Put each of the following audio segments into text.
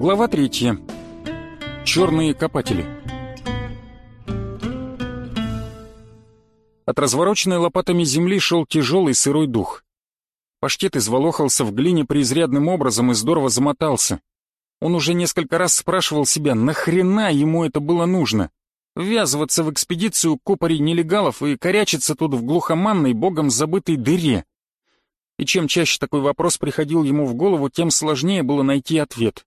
Глава третья. Черные копатели. От развороченной лопатами земли шел тяжелый сырой дух. Паштет изволохался в глине преизрядным образом и здорово замотался. Он уже несколько раз спрашивал себя, нахрена ему это было нужно? Ввязываться в экспедицию копарей нелегалов и корячиться тут в глухоманной, богом забытой дыре. И чем чаще такой вопрос приходил ему в голову, тем сложнее было найти ответ.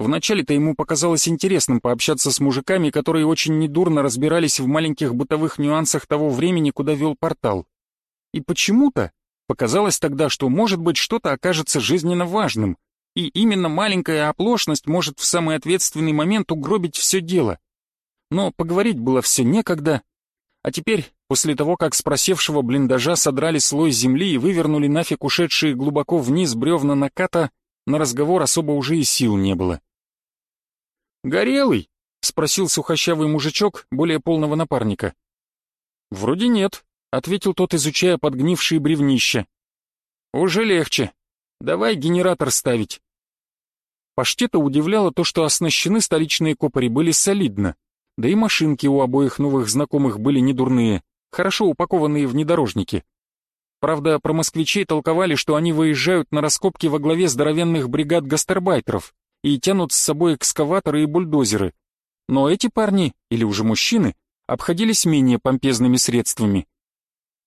Вначале-то ему показалось интересным пообщаться с мужиками, которые очень недурно разбирались в маленьких бытовых нюансах того времени, куда вел портал. И почему-то показалось тогда, что, может быть, что-то окажется жизненно важным, и именно маленькая оплошность может в самый ответственный момент угробить все дело. Но поговорить было все некогда, а теперь, после того, как с просевшего блиндажа содрали слой земли и вывернули нафиг ушедшие глубоко вниз бревна наката, на разговор особо уже и сил не было. «Горелый?» — спросил сухощавый мужичок более полного напарника. «Вроде нет», — ответил тот, изучая подгнившие бревнища. «Уже легче. Давай генератор ставить». Паштета удивляло то, что оснащены столичные копари были солидно, да и машинки у обоих новых знакомых были недурные, хорошо упакованные внедорожники. Правда, про москвичей толковали, что они выезжают на раскопки во главе здоровенных бригад гастарбайтеров, и тянут с собой экскаваторы и бульдозеры. Но эти парни, или уже мужчины, обходились менее помпезными средствами.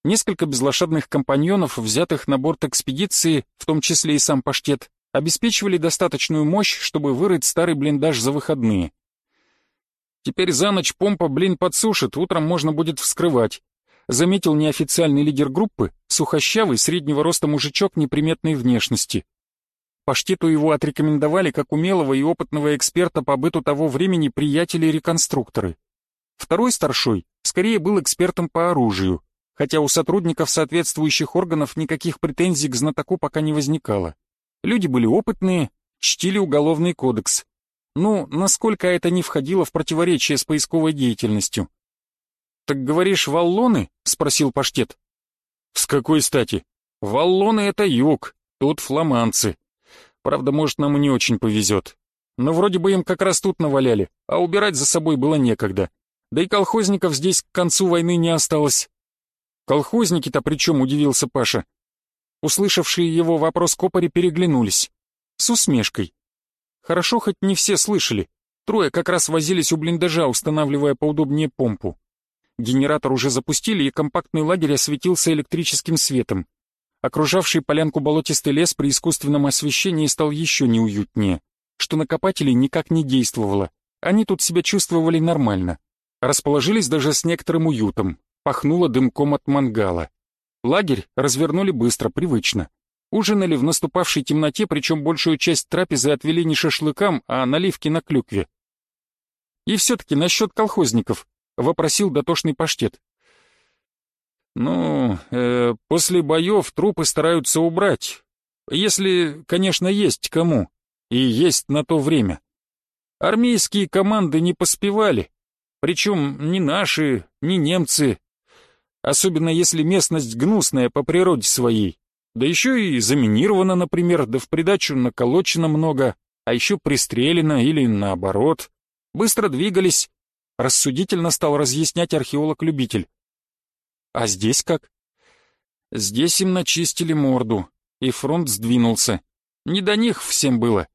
Несколько безлошадных компаньонов, взятых на борт экспедиции, в том числе и сам паштет, обеспечивали достаточную мощь, чтобы вырыть старый блиндаж за выходные. Теперь за ночь помпа блин подсушит, утром можно будет вскрывать. Заметил неофициальный лидер группы, сухощавый, среднего роста мужичок неприметной внешности. Паштету его отрекомендовали как умелого и опытного эксперта по быту того времени приятели-реконструкторы. Второй старшой скорее был экспертом по оружию, хотя у сотрудников соответствующих органов никаких претензий к знатоку пока не возникало. Люди были опытные, чтили уголовный кодекс. Ну, насколько это не входило в противоречие с поисковой деятельностью. «Так говоришь, валлоны?» — спросил Паштет. «С какой стати? Валлоны — это юг, тут фламандцы. Правда, может, нам и не очень повезет. Но вроде бы им как раз тут наваляли, а убирать за собой было некогда. Да и колхозников здесь к концу войны не осталось. Колхозники-то при чем, удивился Паша. Услышавшие его вопрос копари переглянулись. С усмешкой. Хорошо, хоть не все слышали. Трое как раз возились у блиндажа, устанавливая поудобнее помпу. Генератор уже запустили, и компактный лагерь осветился электрическим светом. Окружавший полянку болотистый лес при искусственном освещении стал еще неуютнее, что на копателей никак не действовало. Они тут себя чувствовали нормально. Расположились даже с некоторым уютом. Пахнуло дымком от мангала. Лагерь развернули быстро, привычно. Ужинали в наступавшей темноте, причем большую часть трапезы отвели не шашлыкам, а наливки на клюкве. «И все-таки насчет колхозников», — вопросил дотошный паштет. Ну, э, после боев трупы стараются убрать. Если, конечно, есть кому. И есть на то время. Армейские команды не поспевали. Причем ни наши, ни немцы. Особенно если местность гнусная по природе своей. Да еще и заминирована, например, да в придачу наколочено много, а еще пристрелено или наоборот. Быстро двигались. Рассудительно стал разъяснять археолог-любитель. А здесь как? Здесь им начистили морду, и фронт сдвинулся. Не до них всем было.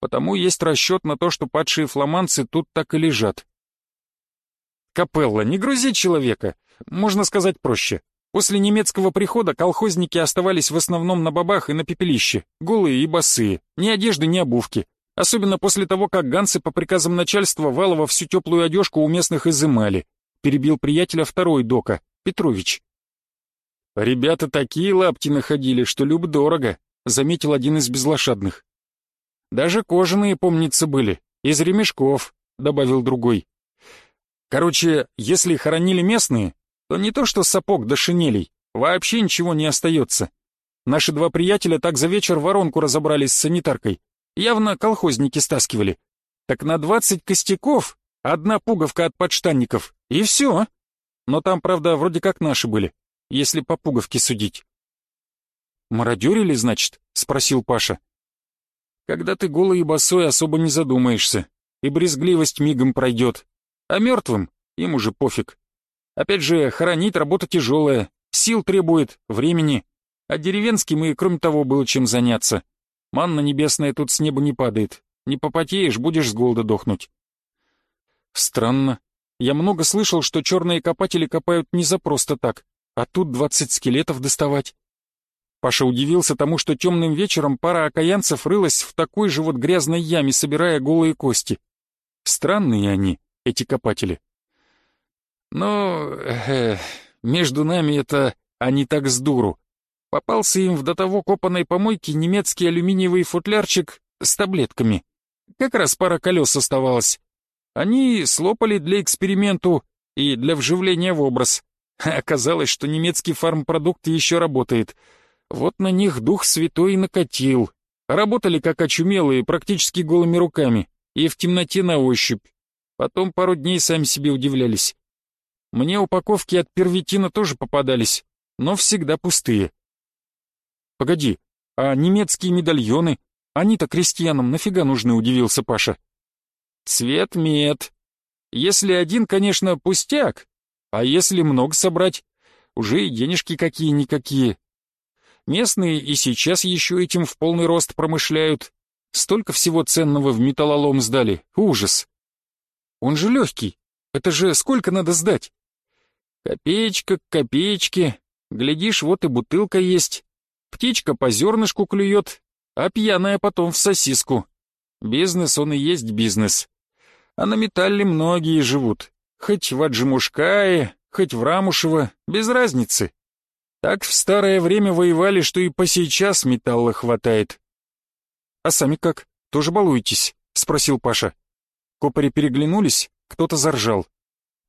Потому есть расчет на то, что падшие фламандцы тут так и лежат. Капелла, не грузи человека. Можно сказать проще. После немецкого прихода колхозники оставались в основном на бабах и на пепелище, голые и босые, ни одежды, ни обувки. Особенно после того, как ганцы по приказам начальства Валова всю теплую одежку у местных изымали. Перебил приятеля второй дока, Петрович. «Ребята такие лапти находили, что люб-дорого», — заметил один из безлошадных. «Даже кожаные, помнится, были, из ремешков», — добавил другой. «Короче, если хоронили местные, то не то что сапог до шинелей, вообще ничего не остается. Наши два приятеля так за вечер воронку разобрались с санитаркой. Явно колхозники стаскивали. Так на двадцать костяков одна пуговка от подштанников, и все. Но там, правда, вроде как наши были, если по пуговке судить. «Мародерили, значит?» — спросил Паша. «Когда ты голый и босой, особо не задумаешься, и брезгливость мигом пройдет. А мертвым им уже пофиг. Опять же, хоронить работа тяжелая, сил требует, времени. А деревенским и, кроме того, было чем заняться. Манна небесная тут с неба не падает. Не попотеешь, будешь с голода дохнуть. Странно. Я много слышал, что черные копатели копают не за просто так, а тут двадцать скелетов доставать. Паша удивился тому, что темным вечером пара окаянцев рылась в такой же вот грязной яме, собирая голые кости. Странные они, эти копатели. Но э, между нами это они так с дуру. Попался им в до того копанной помойке немецкий алюминиевый футлярчик с таблетками. Как раз пара колес оставалось. Они слопали для эксперименту и для вживления в образ. оказалось, что немецкий фармпродукт еще работает — вот на них дух святой накатил. Работали как очумелые, практически голыми руками, и в темноте на ощупь. Потом пару дней сами себе удивлялись. Мне упаковки от первитина тоже попадались, но всегда пустые. Погоди, а немецкие медальоны, они-то крестьянам нафига нужны, удивился Паша. Цвет мед. Если один, конечно, пустяк, а если много собрать, уже и денежки какие-никакие. Местные и сейчас еще этим в полный рост промышляют. Столько всего ценного в металлолом сдали. Ужас. Он же легкий. Это же сколько надо сдать? Копеечка к копеечке. Глядишь, вот и бутылка есть. Птичка по зернышку клюет, а пьяная потом в сосиску. Бизнес он и есть бизнес. А на металле многие живут. Хоть в Аджимушкае, хоть в Рамушево, без разницы. Так в старое время воевали, что и по сейчас металла хватает. «А сами как? Тоже балуетесь?» — спросил Паша. Копари переглянулись, кто-то заржал.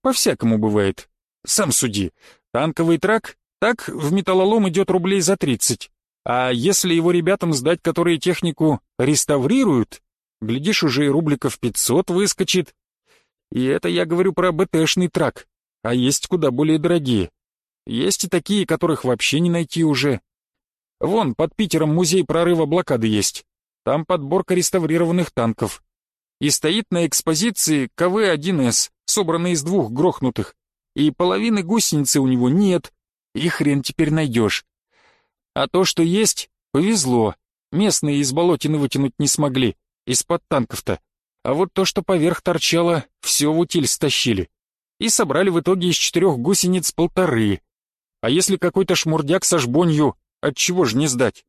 «По-всякому бывает. Сам суди. Танковый трак, так в металлолом идет рублей за тридцать. А если его ребятам сдать, которые технику реставрируют, глядишь, уже и рубликов пятьсот выскочит. И это я говорю про БТшный трак, а есть куда более дорогие. Есть и такие, которых вообще не найти уже. Вон, под Питером музей прорыва блокады есть. Там подборка реставрированных танков. И стоит на экспозиции КВ-1С, собранный из двух грохнутых. И половины гусеницы у него нет. И хрен теперь найдешь. А то, что есть, повезло. Местные из болотины вытянуть не смогли. Из-под танков-то. А вот то, что поверх торчало, все в утиль стащили. И собрали в итоге из четырех гусениц полторы. А если какой-то шмурдяк со жбонью, отчего ж не сдать?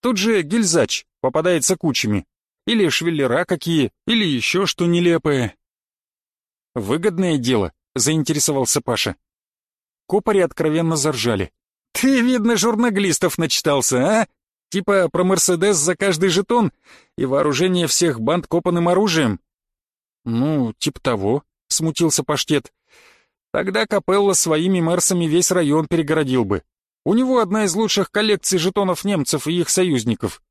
Тут же гильзач попадается кучами. Или швеллера какие, или еще что нелепое. «Выгодное дело», — заинтересовался Паша. Копари откровенно заржали. «Ты, видно, журналистов начитался, а? Типа про Мерседес за каждый жетон и вооружение всех банд копанным оружием?» «Ну, типа того», — смутился Паштет. Тогда Капелла своими мерсами весь район перегородил бы. У него одна из лучших коллекций жетонов немцев и их союзников.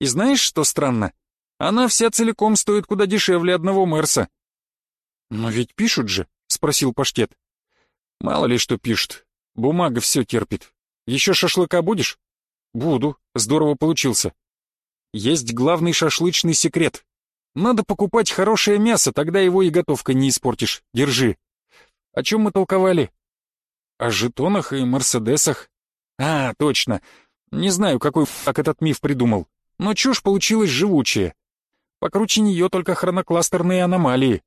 И знаешь, что странно? Она вся целиком стоит куда дешевле одного мерса. «Но ведь пишут же», — спросил Паштет. «Мало ли что пишут. Бумага все терпит. Еще шашлыка будешь?» «Буду. Здорово получился. Есть главный шашлычный секрет. Надо покупать хорошее мясо, тогда его и готовкой не испортишь. Держи». О чем мы толковали? О жетонах и мерседесах. А, точно. Не знаю, какой так этот миф придумал. Но чушь получилась живучая. Покруче нее только хронокластерные аномалии.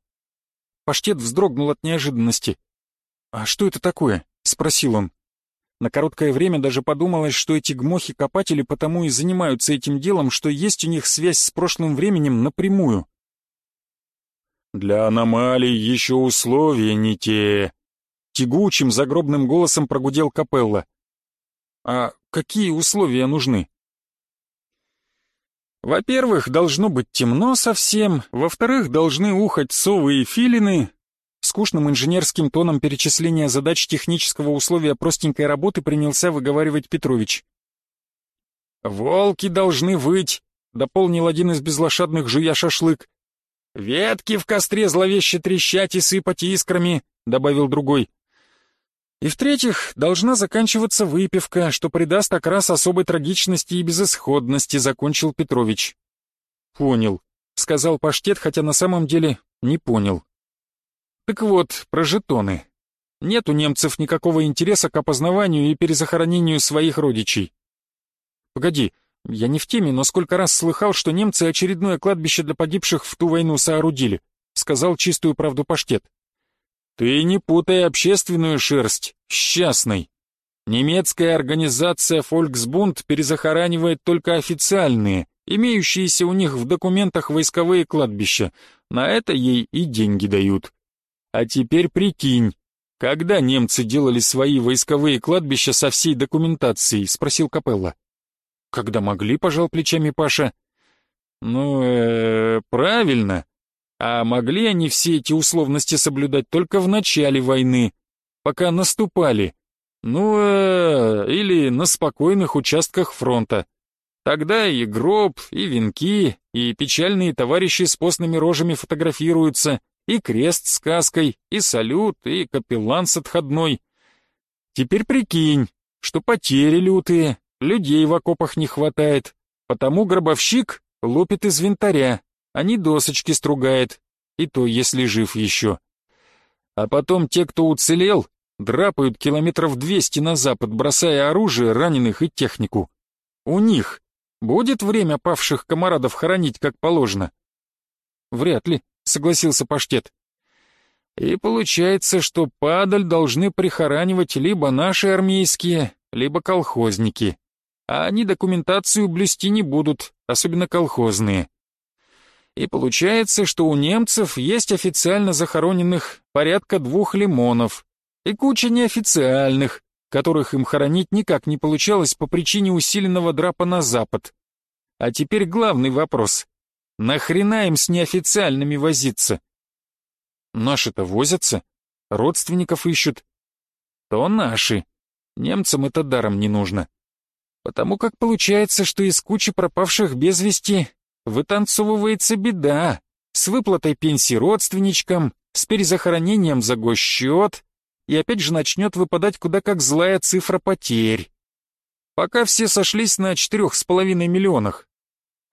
Паштет вздрогнул от неожиданности. «А что это такое?» — спросил он. На короткое время даже подумалось, что эти гмохи-копатели потому и занимаются этим делом, что есть у них связь с прошлым временем напрямую. Для аномалий еще условия не те. Тягучим загробным голосом прогудел Капелла. А какие условия нужны? Во-первых, должно быть темно совсем, во-вторых, должны ухать совы и филины. Скучным инженерским тоном перечисления задач технического условия простенькой работы принялся выговаривать Петрович. «Волки должны выть», — дополнил один из безлошадных, жуя шашлык. «Ветки в костре зловеще трещать и сыпать искрами», — добавил другой. И в-третьих, должна заканчиваться выпивка, что придаст окрас особой трагичности и безысходности, закончил Петрович. Понял, сказал Паштет, хотя на самом деле не понял. Так вот, про жетоны. Нет у немцев никакого интереса к опознаванию и перезахоронению своих родичей. Погоди, я не в теме, но сколько раз слыхал, что немцы очередное кладбище для погибших в ту войну соорудили, сказал чистую правду Паштет. Ты не путай общественную шерсть с частной. Немецкая организация «Фольксбунд» перезахоранивает только официальные, имеющиеся у них в документах войсковые кладбища. На это ей и деньги дают. А теперь прикинь, когда немцы делали свои войсковые кладбища со всей документацией, спросил Капелла. Когда могли, пожал плечами Паша. Ну, э, правильно. А могли они все эти условности соблюдать только в начале войны, пока наступали, ну, э, или на спокойных участках фронта. Тогда и гроб, и венки, и печальные товарищи с постными рожами фотографируются, и крест с каской, и салют, и капеллан с отходной. Теперь прикинь, что потери лютые, людей в окопах не хватает, потому гробовщик лупит из винтаря, они досочки стругает, и то, если жив еще. А потом те, кто уцелел, драпают километров двести на запад, бросая оружие, раненых и технику. У них будет время павших комарадов хоронить как положено? Вряд ли, согласился Паштет. И получается, что падаль должны прихоранивать либо наши армейские, либо колхозники. А они документацию блюсти не будут, особенно колхозные. И получается, что у немцев есть официально захороненных порядка двух лимонов и куча неофициальных, которых им хоронить никак не получалось по причине усиленного драпа на запад. А теперь главный вопрос. Нахрена им с неофициальными возиться? Наши-то возятся, родственников ищут. То наши. Немцам это даром не нужно. Потому как получается, что из кучи пропавших без вести вытанцовывается беда с выплатой пенсии родственничкам, с перезахоронением за госчет, и опять же начнет выпадать куда как злая цифра потерь. Пока все сошлись на четырех с половиной миллионах,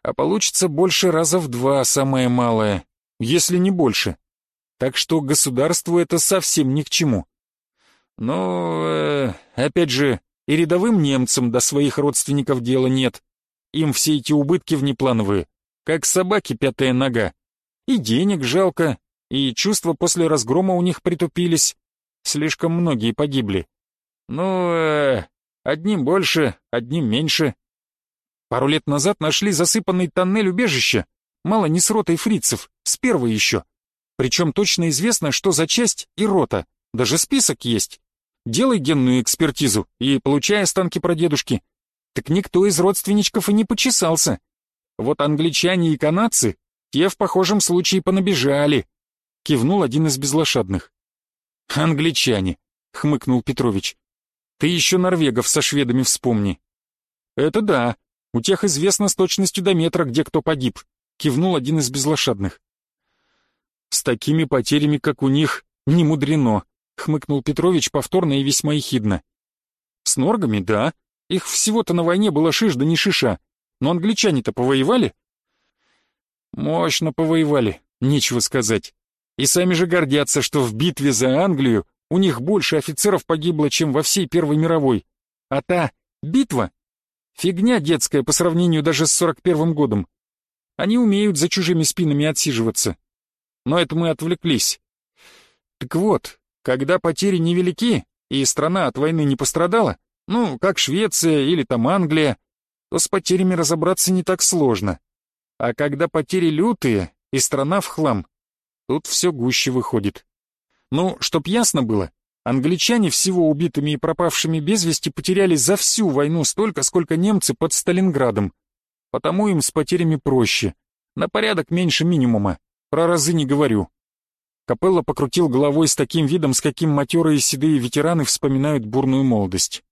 а получится больше раза в два самое малое, если не больше. Так что государству это совсем ни к чему. Но, э, опять же, и рядовым немцам до своих родственников дела нет. Им все эти убытки внеплановые как собаки пятая нога. И денег жалко, и чувства после разгрома у них притупились. Слишком многие погибли. Ну, э, одним больше, одним меньше. Пару лет назад нашли засыпанный тоннель убежища, мало не с ротой фрицев, с первой еще. Причем точно известно, что за часть и рота, даже список есть. Делай генную экспертизу и получай останки прадедушки. Так никто из родственничков и не почесался. Вот англичане и канадцы, те в похожем случае понабежали. Кивнул один из безлошадных. Англичане, хмыкнул Петрович. Ты еще норвегов со шведами вспомни. Это да, у тех известно с точностью до метра, где кто погиб, кивнул один из безлошадных. С такими потерями, как у них, не мудрено, хмыкнул Петрович повторно и весьма ехидно. С норгами, да, их всего-то на войне было шиш да не шиша, но англичане-то повоевали? Мощно повоевали, нечего сказать. И сами же гордятся, что в битве за Англию у них больше офицеров погибло, чем во всей Первой мировой. А та битва — фигня детская по сравнению даже с 41-м годом. Они умеют за чужими спинами отсиживаться. Но это мы отвлеклись. Так вот, когда потери невелики, и страна от войны не пострадала, ну, как Швеция или там Англия, то с потерями разобраться не так сложно. А когда потери лютые и страна в хлам, тут все гуще выходит. Ну, чтоб ясно было, англичане всего убитыми и пропавшими без вести потеряли за всю войну столько, сколько немцы под Сталинградом. Потому им с потерями проще. На порядок меньше минимума. Про разы не говорю. Капелла покрутил головой с таким видом, с каким матерые седые ветераны вспоминают бурную молодость.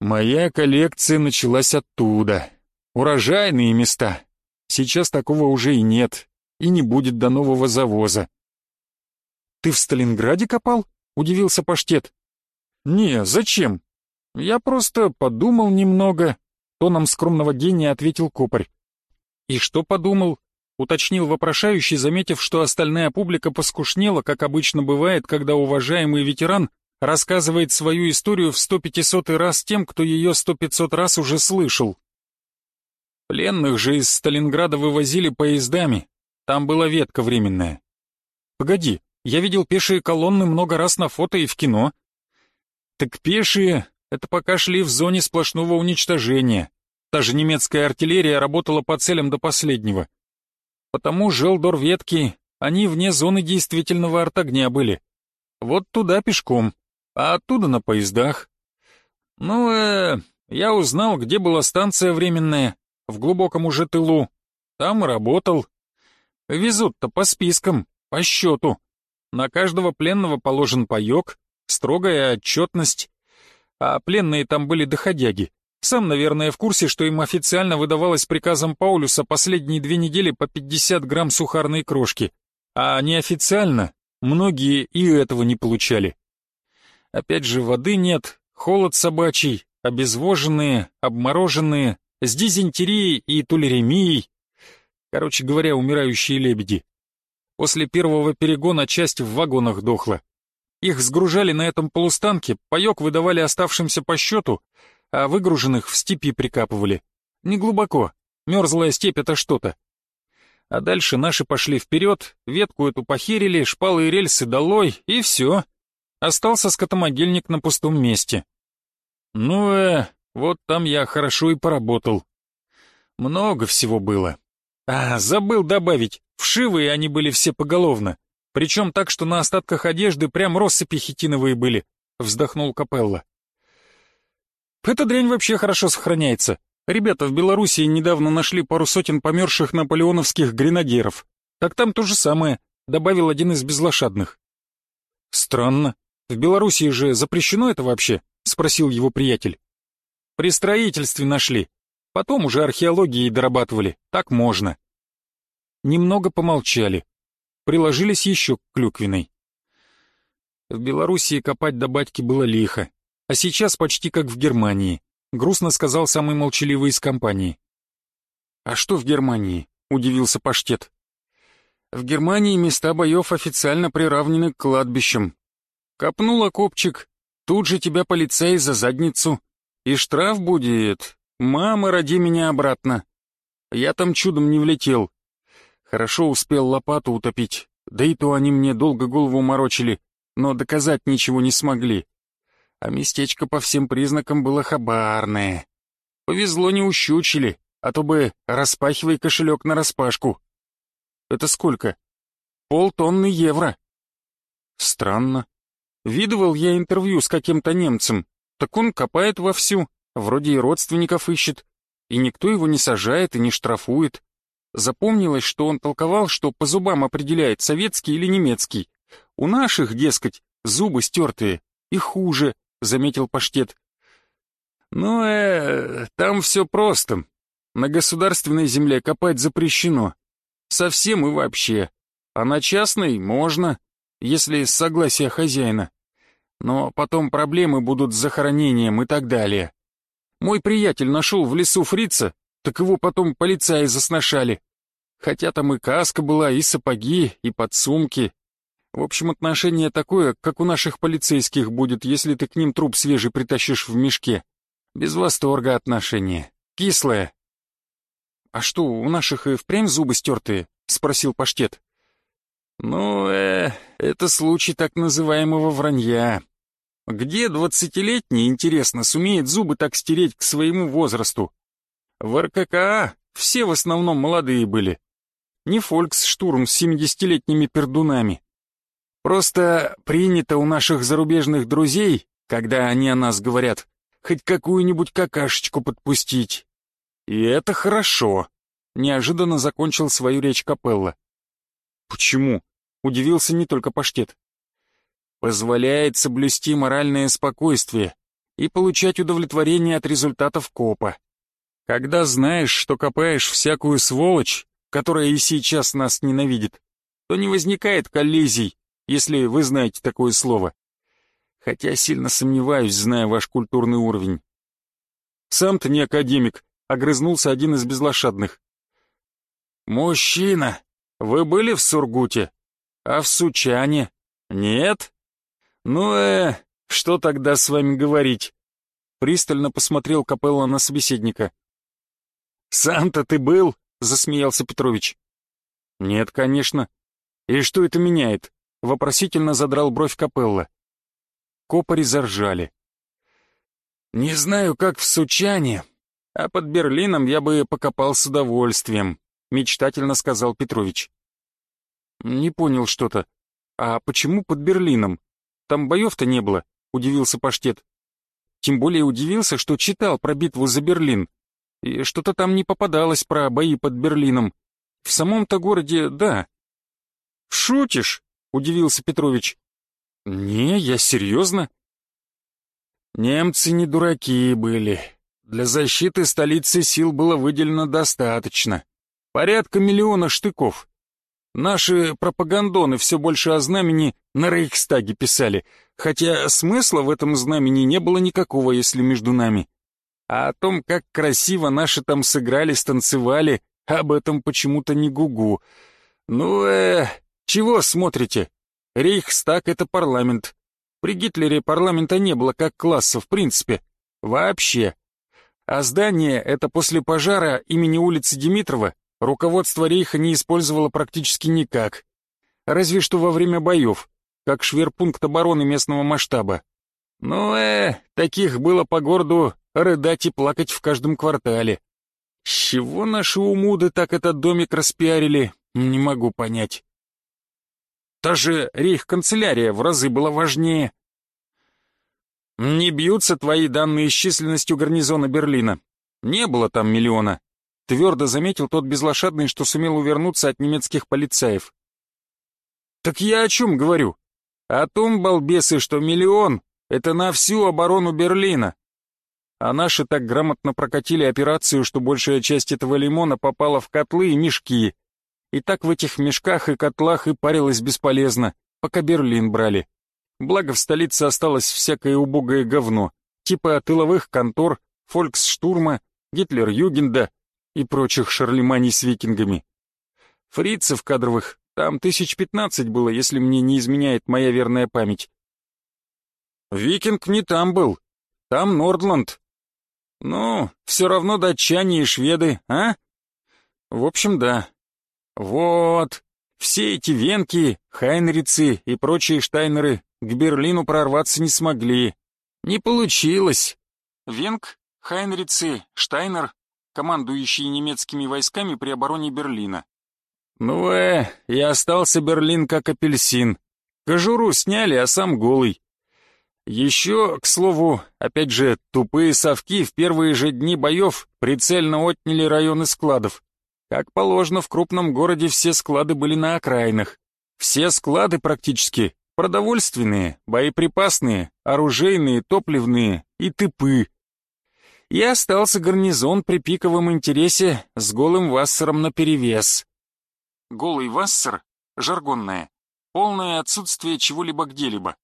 Моя коллекция началась оттуда. Урожайные места. Сейчас такого уже и нет, и не будет до нового завоза. «Ты в Сталинграде копал?» — удивился Паштет. «Не, зачем? Я просто подумал немного», — тоном скромного гения ответил Копарь. «И что подумал?» — уточнил вопрошающий, заметив, что остальная публика поскушнела, как обычно бывает, когда уважаемый ветеран рассказывает свою историю в сто пятисотый раз тем, кто ее сто пятьсот раз уже слышал. Пленных же из Сталинграда вывозили поездами, там была ветка временная. Погоди, я видел пешие колонны много раз на фото и в кино. Так пешие — это пока шли в зоне сплошного уничтожения. Та же немецкая артиллерия работала по целям до последнего. Потому желдор ветки, они вне зоны действительного артогня были. Вот туда пешком, а оттуда на поездах. Ну, э, я узнал, где была станция временная, в глубоком уже тылу. Там работал. Везут-то по спискам, по счету. На каждого пленного положен паёк, строгая отчетность. А пленные там были доходяги. Сам, наверное, в курсе, что им официально выдавалось приказом Паулюса последние две недели по 50 грамм сухарной крошки. А неофициально многие и этого не получали. Опять же, воды нет, холод собачий, обезвоженные, обмороженные, с дизентерией и тулеремией. Короче говоря, умирающие лебеди. После первого перегона часть в вагонах дохла. Их сгружали на этом полустанке, паёк выдавали оставшимся по счету, а выгруженных в степи прикапывали. Неглубоко, мерзлая степь — это что-то. А дальше наши пошли вперед, ветку эту похерили, шпалы и рельсы долой, и все. Остался скотомогильник на пустом месте. Ну, э, вот там я хорошо и поработал. Много всего было. А, забыл добавить, вшивые они были все поголовно. Причем так, что на остатках одежды прям россыпи хитиновые были, вздохнул Капелла. Эта дрянь вообще хорошо сохраняется. Ребята в Белоруссии недавно нашли пару сотен померших наполеоновских гренадеров. Так там то же самое, добавил один из безлошадных. Странно. В Белоруссии же запрещено это вообще? Спросил его приятель. При строительстве нашли. Потом уже археологией дорабатывали, так можно. Немного помолчали. Приложились еще к Клюквиной. В Белоруссии копать до батьки было лихо, а сейчас почти как в Германии, грустно сказал самый молчаливый из компании. «А что в Германии?» — удивился Паштет. «В Германии места боев официально приравнены к кладбищам. Копнул окопчик, тут же тебя полицей за задницу. И штраф будет «Мама, роди меня обратно!» Я там чудом не влетел. Хорошо успел лопату утопить, да и то они мне долго голову морочили, но доказать ничего не смогли. А местечко по всем признакам было хабарное. Повезло не ущучили, а то бы распахивай кошелек нараспашку. Это сколько? Полтонны евро. Странно. Видывал я интервью с каким-то немцем, так он копает вовсю, Вроде и родственников ищет, и никто его не сажает и не штрафует. Запомнилось, что он толковал, что по зубам определяет советский или немецкий. У наших, дескать, зубы стертые, и хуже, заметил Паштет. Ну, э, там все просто. На государственной земле копать запрещено. Совсем и вообще. А на частной можно, если с согласия хозяина. Но потом проблемы будут с захоронением и так далее. Мой приятель нашел в лесу фрица, так его потом полицаи засношали. Хотя там и каска была, и сапоги, и подсумки. В общем, отношение такое, как у наших полицейских будет, если ты к ним труп свежий притащишь в мешке. Без восторга отношение. Кислое. «А что, у наших и впрямь зубы стертые?» — спросил Паштет. «Ну, э, это случай так называемого вранья. Где двадцатилетний, интересно, сумеет зубы так стереть к своему возрасту? В РККА все в основном молодые были. Не фольксштурм с семидесятилетними пердунами. Просто принято у наших зарубежных друзей, когда они о нас говорят, хоть какую-нибудь какашечку подпустить. И это хорошо. Неожиданно закончил свою речь Капелла. Почему? Удивился не только Паштет позволяет соблюсти моральное спокойствие, и получать удовлетворение от результатов копа. Когда знаешь, что копаешь всякую сволочь, которая и сейчас нас ненавидит, то не возникает коллизий, если вы знаете такое слово. Хотя сильно сомневаюсь, зная ваш культурный уровень. Сам-то не академик, огрызнулся один из безлошадных. «Мужчина, вы были в Сургуте? А в Сучане? Нет? Ну, э, что тогда с вами говорить?» Пристально посмотрел Капелла на собеседника. «Сам-то ты был?» — засмеялся Петрович. «Нет, конечно. И что это меняет?» — вопросительно задрал бровь Капелла. Копари заржали. «Не знаю, как в Сучане, а под Берлином я бы покопал с удовольствием», — мечтательно сказал Петрович. «Не понял что-то. А почему под Берлином? Там боев-то не было», — удивился Паштет. Тем более удивился, что читал про битву за Берлин. И что-то там не попадалось про бои под Берлином. В самом-то городе, да. «Шутишь?» — удивился Петрович. «Не, я серьезно». Немцы не дураки были. Для защиты столицы сил было выделено достаточно. Порядка миллиона штыков. Наши пропагандоны все больше о знамени на Рейхстаге писали, хотя смысла в этом знамени не было никакого, если между нами. А о том, как красиво наши там сыграли, станцевали, об этом почему-то не гугу. Ну, э, чего смотрите? Рейхстаг — это парламент. При Гитлере парламента не было как класса в принципе. Вообще. А здание это после пожара имени улицы Димитрова руководство Рейха не использовало практически никак. Разве что во время боев, как шверпункт обороны местного масштаба. Ну, э, таких было по городу рыдать и плакать в каждом квартале. С чего наши умуды так этот домик распиарили, не могу понять. Та же рейх-канцелярия в разы была важнее. Не бьются твои данные с численностью гарнизона Берлина. Не было там миллиона. Твердо заметил тот безлошадный, что сумел увернуться от немецких полицаев. Так я о чем говорю? О том, балбесы, что миллион — это на всю оборону Берлина. А наши так грамотно прокатили операцию, что большая часть этого лимона попала в котлы и мешки. И так в этих мешках и котлах и парилось бесполезно, пока Берлин брали. Благо в столице осталось всякое убогое говно, типа тыловых контор, фольксштурма, Гитлер-Югенда и прочих шарлеманий с викингами. Фрицев кадровых там тысяч пятнадцать было, если мне не изменяет моя верная память. Викинг не там был, там Нордланд, ну, все равно датчане и шведы, а? В общем, да. Вот. Все эти венки, хайнрицы и прочие штайнеры к Берлину прорваться не смогли. Не получилось. Венк, хайнрицы, штайнер, командующие немецкими войсками при обороне Берлина. Ну э, и остался Берлин как апельсин. Кожуру сняли, а сам голый. Еще, к слову, опять же, тупые совки в первые же дни боев прицельно отняли районы складов. Как положено, в крупном городе все склады были на окраинах. Все склады практически продовольственные, боеприпасные, оружейные, топливные и тыпы. И остался гарнизон при пиковом интересе с голым вассером наперевес. Голый вассер — жаргонное, полное отсутствие чего-либо где-либо.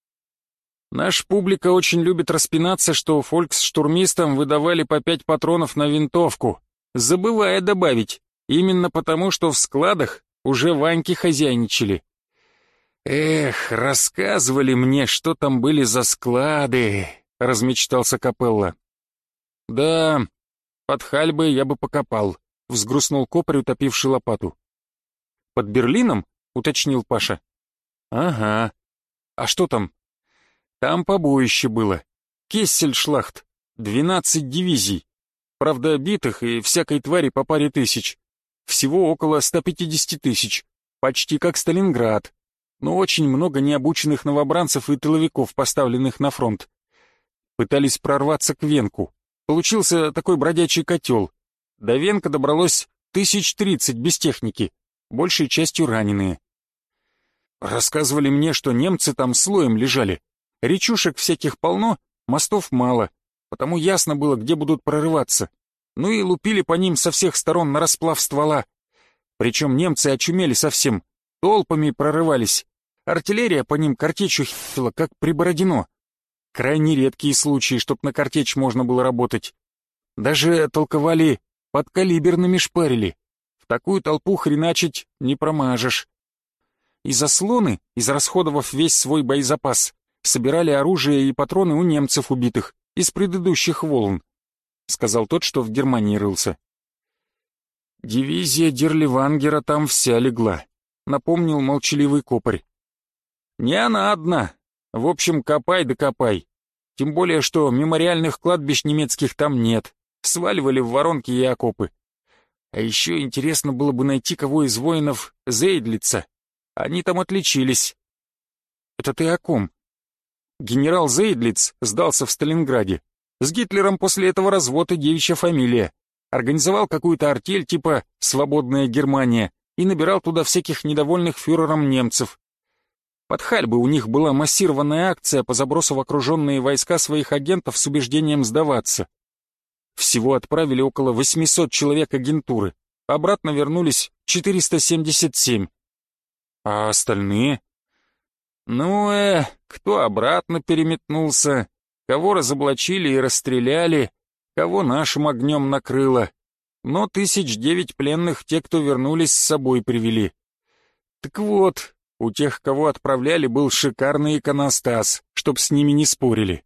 Наш публика очень любит распинаться, что фольксштурмистам выдавали по пять патронов на винтовку, забывая добавить, именно потому, что в складах уже Ваньки хозяйничали. «Эх, рассказывали мне, что там были за склады», — размечтался Капелла. «Да, под Хальбой я бы покопал», — взгрустнул копарь, утопивший лопату. «Под Берлином?» — уточнил Паша. «Ага. А что там?» Там побоище было. Кессельшлахт. Двенадцать дивизий. Правда, битых и всякой твари по паре тысяч. Всего около 150 тысяч. Почти как Сталинград. Но очень много необученных новобранцев и тыловиков, поставленных на фронт. Пытались прорваться к Венку. Получился такой бродячий котел. До Венка добралось тысяч тридцать без техники, большей частью раненые. Рассказывали мне, что немцы там слоем лежали, Речушек всяких полно, мостов мало, потому ясно было, где будут прорываться. Ну и лупили по ним со всех сторон на расплав ствола. Причем немцы очумели совсем, толпами прорывались. Артиллерия по ним картечью хитила, как при Бородино. Крайне редкие случаи, чтоб на картечь можно было работать. Даже толковали подкалиберными шпарили. В такую толпу хреначить не промажешь. И заслоны, израсходовав весь свой боезапас, собирали оружие и патроны у немцев убитых из предыдущих волн, сказал тот, что в Германии рылся. Дивизия Дерливангера там вся легла, напомнил молчаливый копарь. Не она одна. В общем, копай да копай. Тем более, что мемориальных кладбищ немецких там нет. Сваливали в воронки и окопы. А еще интересно было бы найти кого из воинов Зейдлица. Они там отличились. Это ты о ком? Генерал Зейдлиц сдался в Сталинграде. С Гитлером после этого развод девичья фамилия. Организовал какую-то артель типа «Свободная Германия» и набирал туда всяких недовольных фюрером немцев. Под Хальбы у них была массированная акция по забросу в окруженные войска своих агентов с убеждением сдаваться. Всего отправили около 800 человек агентуры, обратно вернулись 477. А остальные? Ну, э, кто обратно переметнулся, кого разоблачили и расстреляли, кого нашим огнем накрыло. Но тысяч девять пленных те, кто вернулись, с собой привели. Так вот, у тех, кого отправляли, был шикарный иконостас, чтоб с ними не спорили.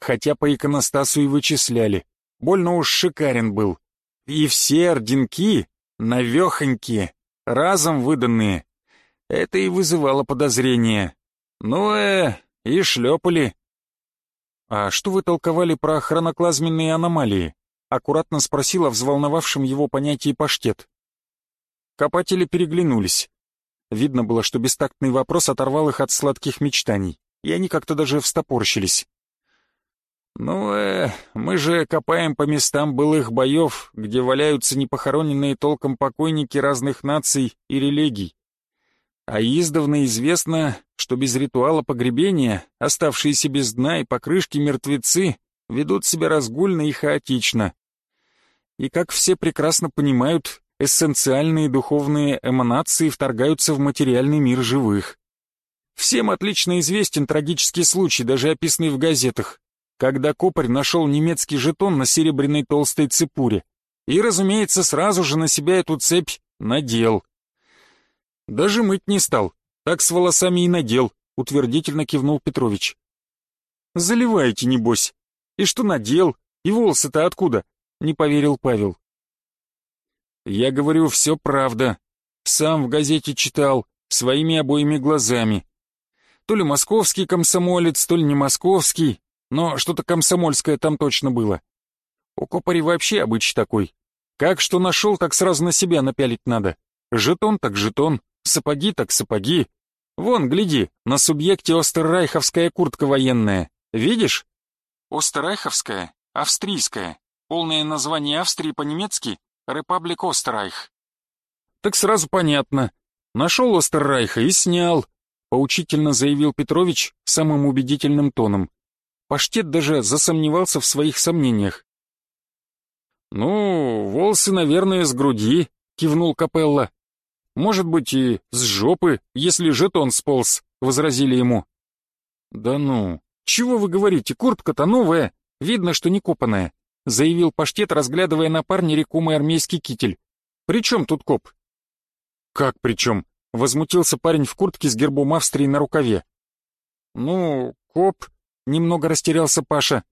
Хотя по иконостасу и вычисляли. Больно уж шикарен был. И все орденки, навехонькие, разом выданные. Это и вызывало подозрения. Ну, э, и шлепали. «А что вы толковали про хроноклазменные аномалии?» — аккуратно спросила взволновавшим его понятие паштет. Копатели переглянулись. Видно было, что бестактный вопрос оторвал их от сладких мечтаний, и они как-то даже встопорщились. «Ну, э, мы же копаем по местам былых боев, где валяются непохороненные толком покойники разных наций и религий. А издавна известно, что без ритуала погребения оставшиеся без дна и покрышки мертвецы ведут себя разгульно и хаотично. И как все прекрасно понимают, эссенциальные духовные эманации вторгаются в материальный мир живых. Всем отлично известен трагический случай, даже описанный в газетах, когда копарь нашел немецкий жетон на серебряной толстой цепуре и, разумеется, сразу же на себя эту цепь надел. Даже мыть не стал, так с волосами и надел, утвердительно кивнул Петрович. Заливаете, небось. И что надел? И волосы-то откуда? Не поверил Павел. Я говорю, все правда. Сам в газете читал, своими обоими глазами. То ли московский комсомолец, то ли не московский, но что-то комсомольское там точно было. У Копари вообще обычай такой. Как что нашел, так сразу на себя напялить надо. Жетон так жетон, Сапоги так сапоги. Вон, гляди, на субъекте Остеррайховская куртка военная. Видишь? Остеррайховская, австрийская. Полное название Австрии по-немецки — Репаблик Остеррайх. Так сразу понятно. Нашел Остеррайха и снял, поучительно заявил Петрович самым убедительным тоном. Паштет даже засомневался в своих сомнениях. «Ну, волосы, наверное, с груди», — кивнул Капелла. Может быть, и с жопы, если жетон сполз», — возразили ему. «Да ну, чего вы говорите, куртка-то новая, видно, что не копанная», — заявил паштет, разглядывая на парня рекумый армейский китель. «При чем тут коп?» «Как при чем?» — возмутился парень в куртке с гербом Австрии на рукаве. «Ну, коп...» — немного растерялся Паша.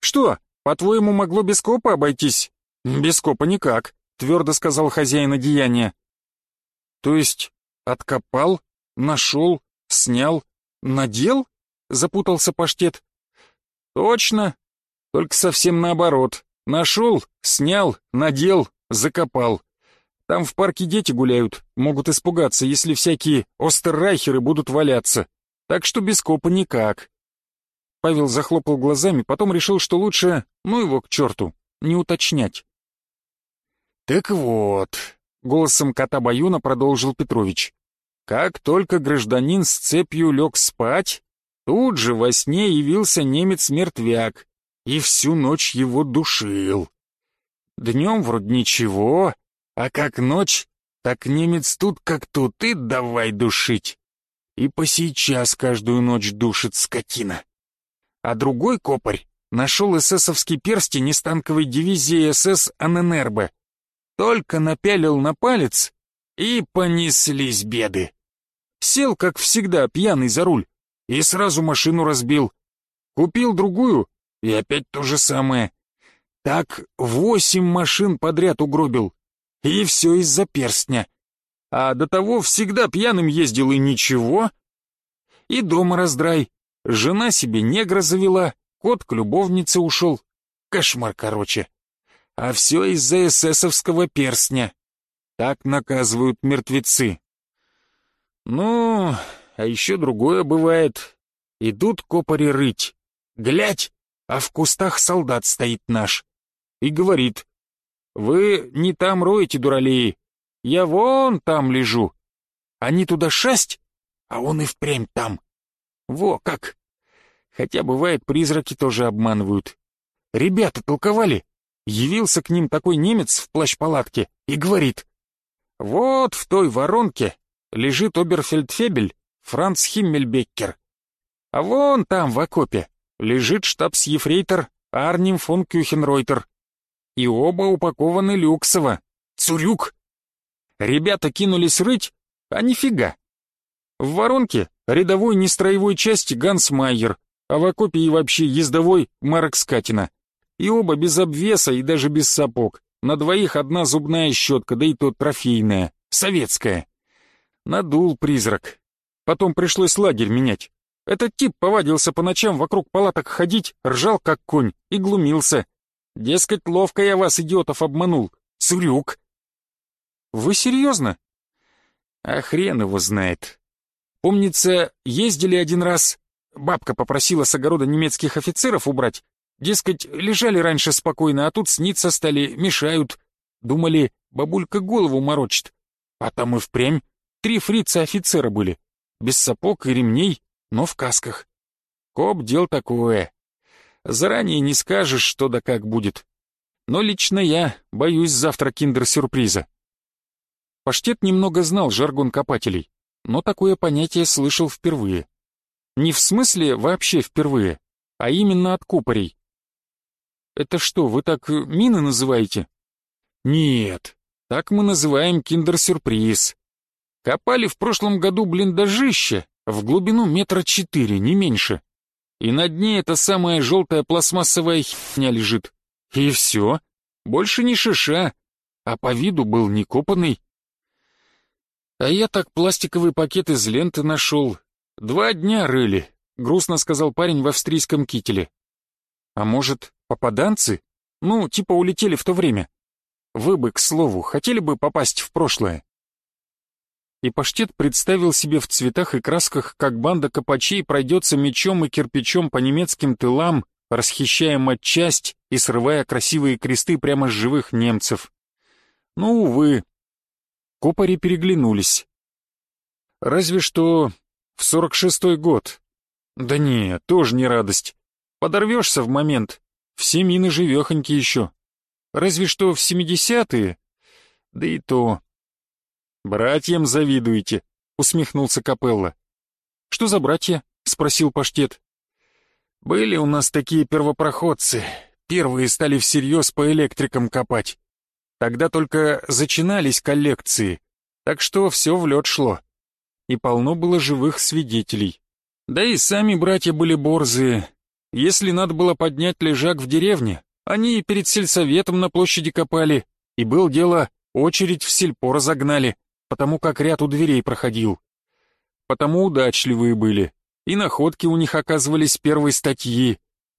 «Что, по-твоему, могло без копа обойтись?» «Без копа никак», — твердо сказал хозяин одеяния. То есть откопал, нашел, снял, надел? Запутался паштет. Точно, только совсем наоборот. Нашел, снял, надел, закопал. Там в парке дети гуляют, могут испугаться, если всякие остеррайхеры будут валяться. Так что без копа никак. Павел захлопал глазами, потом решил, что лучше, ну его к черту, не уточнять. «Так вот, Голосом кота Баюна продолжил Петрович. Как только гражданин с цепью лег спать, тут же во сне явился немец-мертвяк и всю ночь его душил. Днем вроде ничего, а как ночь, так немец тут как тут и давай душить. И по сейчас каждую ночь душит скотина. А другой копарь нашел эсэсовский перстень из танковой дивизии СС Аненербе. Только напялил на палец, и понеслись беды. Сел, как всегда, пьяный за руль, и сразу машину разбил. Купил другую, и опять то же самое. Так восемь машин подряд угробил. И все из-за перстня. А до того всегда пьяным ездил, и ничего. И дома раздрай. Жена себе негра завела, кот к любовнице ушел. Кошмар, короче. А все из-за эсэсовского перстня. Так наказывают мертвецы. Ну, а еще другое бывает. Идут копари рыть. Глядь, а в кустах солдат стоит наш. И говорит, «Вы не там роете, дуралеи, я вон там лежу». Они туда шасть, а он и впрямь там. Во как! Хотя бывает, призраки тоже обманывают. Ребята толковали. Явился к ним такой немец в плащ-палатке и говорит, «Вот в той воронке лежит оберфельдфебель Франц Химмельбеккер. А вон там, в окопе, лежит штабс-ефрейтор Арним фон Кюхенройтер. И оба упакованы люксово. Цурюк! Ребята кинулись рыть, а нифига. В воронке рядовой нестроевой части Ганс Майер, а в окопе вообще ездовой Марк Скатина. И оба без обвеса и даже без сапог. На двоих одна зубная щетка, да и то трофейная, советская. Надул призрак. Потом пришлось лагерь менять. Этот тип повадился по ночам вокруг палаток ходить, ржал как конь и глумился. Дескать, ловко я вас, идиотов, обманул. Цурюк. Вы серьезно? А хрен его знает. Помнится, ездили один раз. Бабка попросила с огорода немецких офицеров убрать. Дескать, лежали раньше спокойно, а тут снится стали, мешают. Думали, бабулька голову морочит. А там и впрямь Три фрица-офицера были, без сапог и ремней, но в касках. Коп дел такое. Заранее не скажешь, что да как будет. Но лично я боюсь завтра киндер-сюрприза. Паштет немного знал жаргон копателей, но такое понятие слышал впервые. Не в смысле вообще впервые, а именно от купорей. «Это что, вы так мины называете?» «Нет, так мы называем киндер-сюрприз. Копали в прошлом году блиндажище в глубину метра четыре, не меньше. И на дне эта самая желтая пластмассовая херня лежит. И все. Больше не шиша, а по виду был не копанный. А я так пластиковый пакет из ленты нашел. Два дня рыли, грустно сказал парень в австрийском кителе. А может, попаданцы? Ну, типа улетели в то время. Вы бы, к слову, хотели бы попасть в прошлое? И паштет представил себе в цветах и красках, как банда копачей пройдется мечом и кирпичом по немецким тылам, расхищая матчасть и срывая красивые кресты прямо с живых немцев. Ну, увы. Копари переглянулись. Разве что в сорок шестой год. Да не, тоже не радость. Подорвешься в момент. Все мины живехоньки еще. Разве что в семидесятые. Да и то. «Братьям завидуете», — усмехнулся Капелла. «Что за братья?» — спросил Паштет. «Были у нас такие первопроходцы. Первые стали всерьез по электрикам копать. Тогда только зачинались коллекции, так что все в лед шло. И полно было живых свидетелей. Да и сами братья были борзые. Если надо было поднять лежак в деревне, они и перед сельсоветом на площади копали, и был дело, очередь в сельпо разогнали потому как ряд у дверей проходил. Потому удачливые были, и находки у них оказывались первой статьи.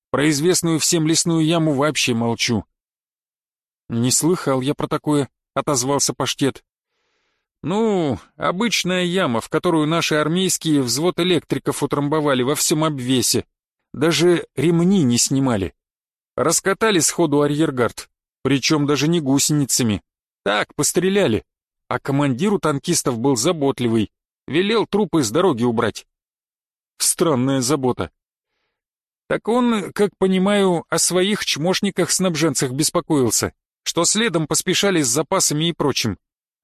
Про известную всем лесную яму вообще молчу. «Не слыхал я про такое», — отозвался Паштет. «Ну, обычная яма, в которую наши армейские взвод электриков утрамбовали во всем обвесе. Даже ремни не снимали. Раскатали сходу арьергард, причем даже не гусеницами. Так, постреляли а командир у танкистов был заботливый, велел трупы с дороги убрать. Странная забота. Так он, как понимаю, о своих чмошниках-снабженцах беспокоился, что следом поспешали с запасами и прочим.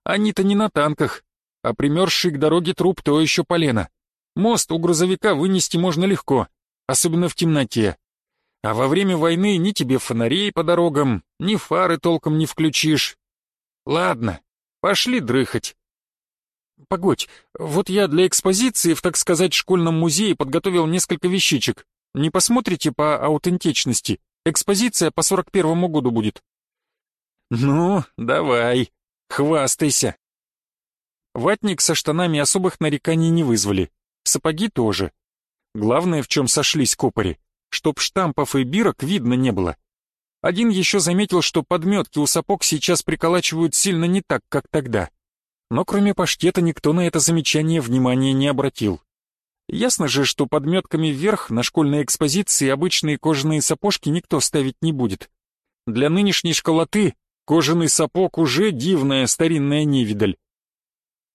Они-то не на танках, а примерзший к дороге труп то еще полено. Мост у грузовика вынести можно легко, особенно в темноте. А во время войны ни тебе фонарей по дорогам, ни фары толком не включишь. Ладно, пошли дрыхать. Погодь, вот я для экспозиции в, так сказать, школьном музее подготовил несколько вещичек. Не посмотрите по аутентичности? Экспозиция по сорок первому году будет. Ну, давай, хвастайся. Ватник со штанами особых нареканий не вызвали. Сапоги тоже. Главное, в чем сошлись копари, чтоб штампов и бирок видно не было. Один еще заметил, что подметки у сапог сейчас приколачивают сильно не так, как тогда. Но кроме паштета никто на это замечание внимания не обратил. Ясно же, что подметками вверх на школьной экспозиции обычные кожаные сапожки никто ставить не будет. Для нынешней школоты кожаный сапог уже дивная старинная невидаль.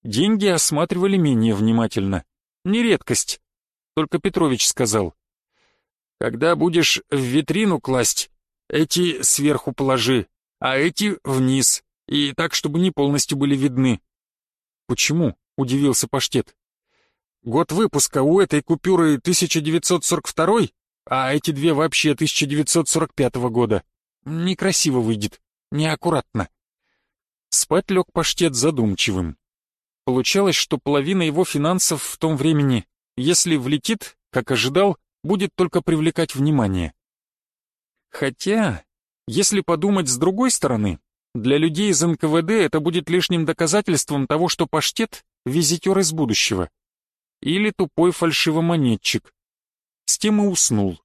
Деньги осматривали менее внимательно. Не редкость. Только Петрович сказал. Когда будешь в витрину класть, эти сверху положи, а эти вниз, и так, чтобы не полностью были видны. Почему? Удивился Паштет. Год выпуска у этой купюры 1942, а эти две вообще 1945 года. Некрасиво выйдет, неаккуратно. Спать лег Паштет задумчивым. Получалось, что половина его финансов в том времени, если влетит, как ожидал, будет только привлекать внимание. Хотя, если подумать с другой стороны, для людей из НКВД это будет лишним доказательством того, что паштет — визитер из будущего. Или тупой фальшивомонетчик. С тем и уснул.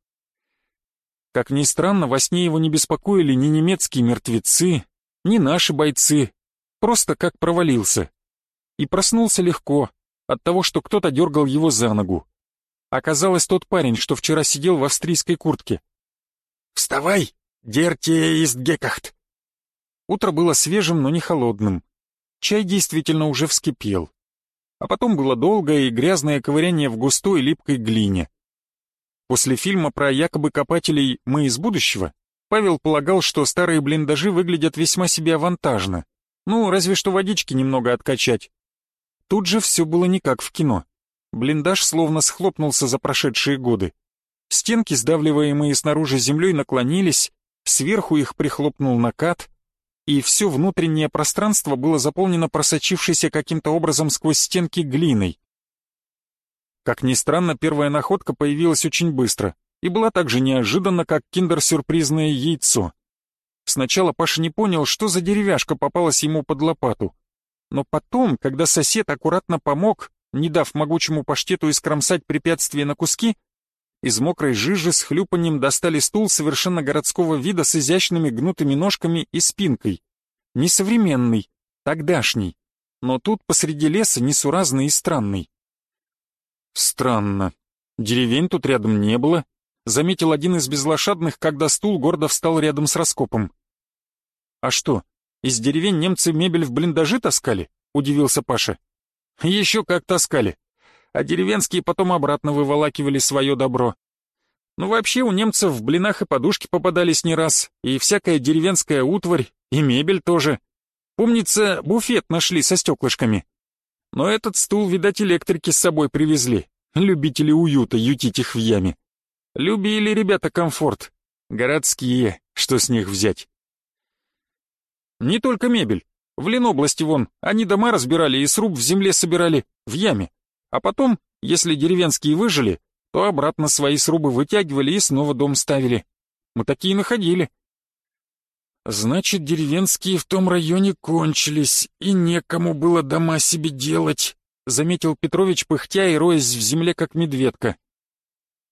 Как ни странно, во сне его не беспокоили ни немецкие мертвецы, ни наши бойцы, просто как провалился и проснулся легко от того, что кто-то дергал его за ногу. Оказалось, тот парень, что вчера сидел в австрийской куртке. «Вставай, дерте из гекахт!» Утро было свежим, но не холодным. Чай действительно уже вскипел. А потом было долгое и грязное ковыряние в густой липкой глине. После фильма про якобы копателей «Мы из будущего» Павел полагал, что старые блиндажи выглядят весьма себе авантажно. Ну, разве что водички немного откачать. Тут же все было не как в кино. Блиндаж словно схлопнулся за прошедшие годы. Стенки, сдавливаемые снаружи землей, наклонились, сверху их прихлопнул накат, и все внутреннее пространство было заполнено просочившейся каким-то образом сквозь стенки глиной. Как ни странно, первая находка появилась очень быстро и была так же неожиданна, как киндер-сюрпризное яйцо. Сначала Паша не понял, что за деревяшка попалась ему под лопату — но потом, когда сосед аккуратно помог, не дав могучему паштету искромсать препятствие на куски, из мокрой жижи с хлюпанием достали стул совершенно городского вида с изящными гнутыми ножками и спинкой. Несовременный, тогдашний, но тут посреди леса несуразный и странный. Странно. Деревень тут рядом не было, заметил один из безлошадных, когда стул гордо встал рядом с раскопом. А что, из деревень немцы мебель в блиндажи таскали?» — удивился Паша. «Еще как таскали. А деревенские потом обратно выволакивали свое добро. Ну вообще у немцев в блинах и подушки попадались не раз, и всякая деревенская утварь, и мебель тоже. Помнится, буфет нашли со стеклышками. Но этот стул, видать, электрики с собой привезли. Любители уюта ютить их в яме. Любили ребята комфорт. Городские, что с них взять? Не только мебель. В Ленобласти вон, они дома разбирали и сруб в земле собирали, в яме. А потом, если деревенские выжили, то обратно свои срубы вытягивали и снова дом ставили. Мы такие находили. Значит, деревенские в том районе кончились, и некому было дома себе делать, заметил Петрович, пыхтя и роясь в земле, как медведка.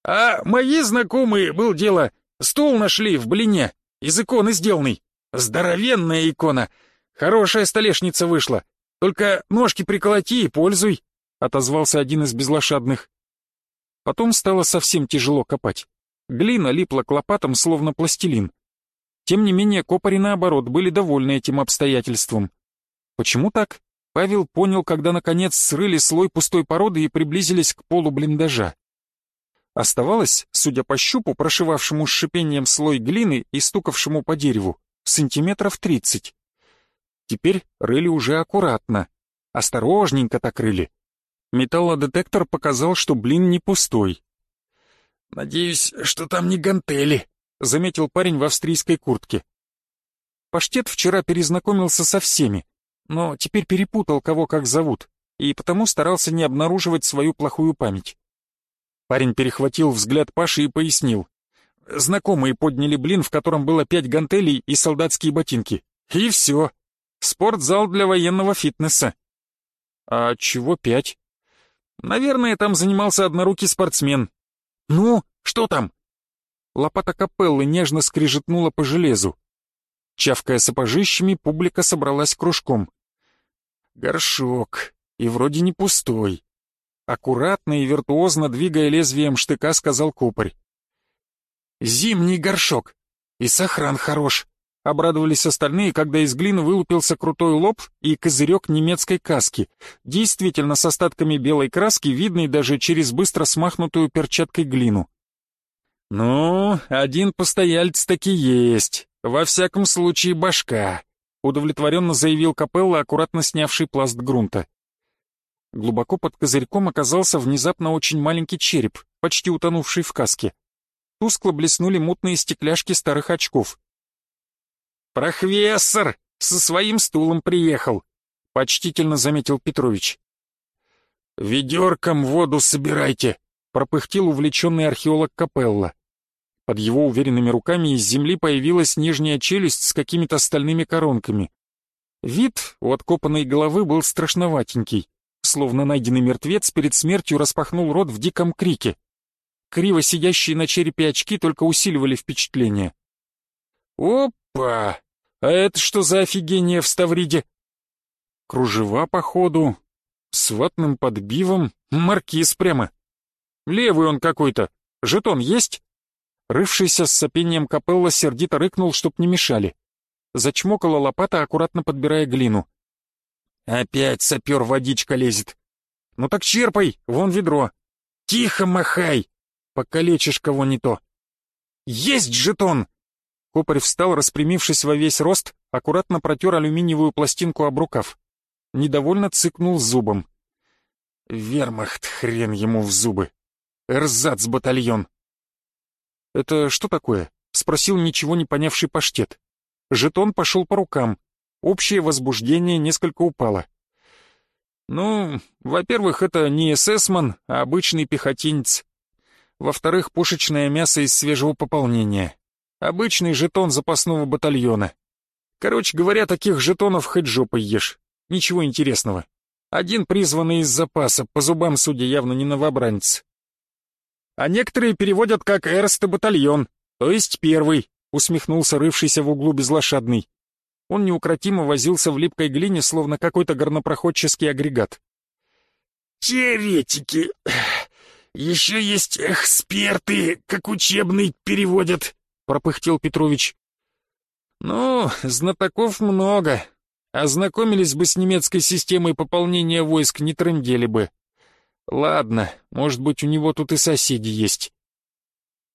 А мои знакомые, был дело, стул нашли в блине, из иконы сделанный. Здоровенная икона! Хорошая столешница вышла. Только ножки приколоти и пользуй!» — отозвался один из безлошадных. Потом стало совсем тяжело копать. Глина липла к лопатам, словно пластилин. Тем не менее, копари, наоборот, были довольны этим обстоятельством. Почему так? Павел понял, когда, наконец, срыли слой пустой породы и приблизились к полу блиндажа. Оставалось, судя по щупу, прошивавшему с шипением слой глины и стукавшему по дереву, сантиметров тридцать. Теперь рыли уже аккуратно, осторожненько так рыли. Металлодетектор показал, что блин не пустой. «Надеюсь, что там не гантели», — заметил парень в австрийской куртке. Паштет вчера перезнакомился со всеми, но теперь перепутал, кого как зовут, и потому старался не обнаруживать свою плохую память. Парень перехватил взгляд Паши и пояснил. Знакомые подняли блин, в котором было пять гантелей и солдатские ботинки. И все. Спортзал для военного фитнеса. А чего пять? Наверное, там занимался однорукий спортсмен. Ну, что там? Лопата капеллы нежно скрижетнула по железу. Чавкая сапожищами, публика собралась кружком. Горшок. И вроде не пустой. Аккуратно и виртуозно двигая лезвием штыка, сказал купорь. «Зимний горшок. И сохран хорош», — обрадовались остальные, когда из глины вылупился крутой лоб и козырек немецкой каски, действительно с остатками белой краски, видной даже через быстро смахнутую перчаткой глину. «Ну, один постояльц таки есть, во всяком случае башка», — удовлетворенно заявил Капелла, аккуратно снявший пласт грунта. Глубоко под козырьком оказался внезапно очень маленький череп, почти утонувший в каске. Тускло блеснули мутные стекляшки старых очков. «Прохвессор! Со своим стулом приехал!» — почтительно заметил Петрович. «Ведерком воду собирайте!» — пропыхтел увлеченный археолог Капелла. Под его уверенными руками из земли появилась нижняя челюсть с какими-то стальными коронками. Вид у откопанной головы был страшноватенький словно найденный мертвец перед смертью распахнул рот в диком крике. Криво сидящие на черепе очки только усиливали впечатление. «Опа! А это что за офигение в Ставриде?» Кружева, походу, с ватным подбивом, маркиз прямо. Левый он какой-то, жетон есть? Рывшийся с сопением капелла сердито рыкнул, чтоб не мешали. Зачмокала лопата, аккуратно подбирая глину. Опять сапер водичка лезет. Ну так черпай, вон ведро. Тихо махай, покалечишь кого не то. Есть жетон! Копарь встал, распрямившись во весь рост, аккуратно протер алюминиевую пластинку об рукав. Недовольно цыкнул зубом. Вермахт, хрен ему в зубы. Эрзац-батальон. «Это что такое?» — спросил ничего не понявший паштет. Жетон пошел по рукам, общее возбуждение несколько упало. Ну, во-первых, это не эсэсман, а обычный пехотинец. Во-вторых, пушечное мясо из свежего пополнения. Обычный жетон запасного батальона. Короче говоря, таких жетонов хоть жопой ешь. Ничего интересного. Один призванный из запаса, по зубам судя явно не новобранец. А некоторые переводят как «эрсте батальон», то есть первый, усмехнулся рывшийся в углу безлошадный. Он неукротимо возился в липкой глине, словно какой-то горнопроходческий агрегат. «Теоретики! Еще есть эксперты, как учебный переводят», — пропыхтел Петрович. «Ну, знатоков много. Ознакомились бы с немецкой системой пополнения войск, не трындели бы. Ладно, может быть, у него тут и соседи есть».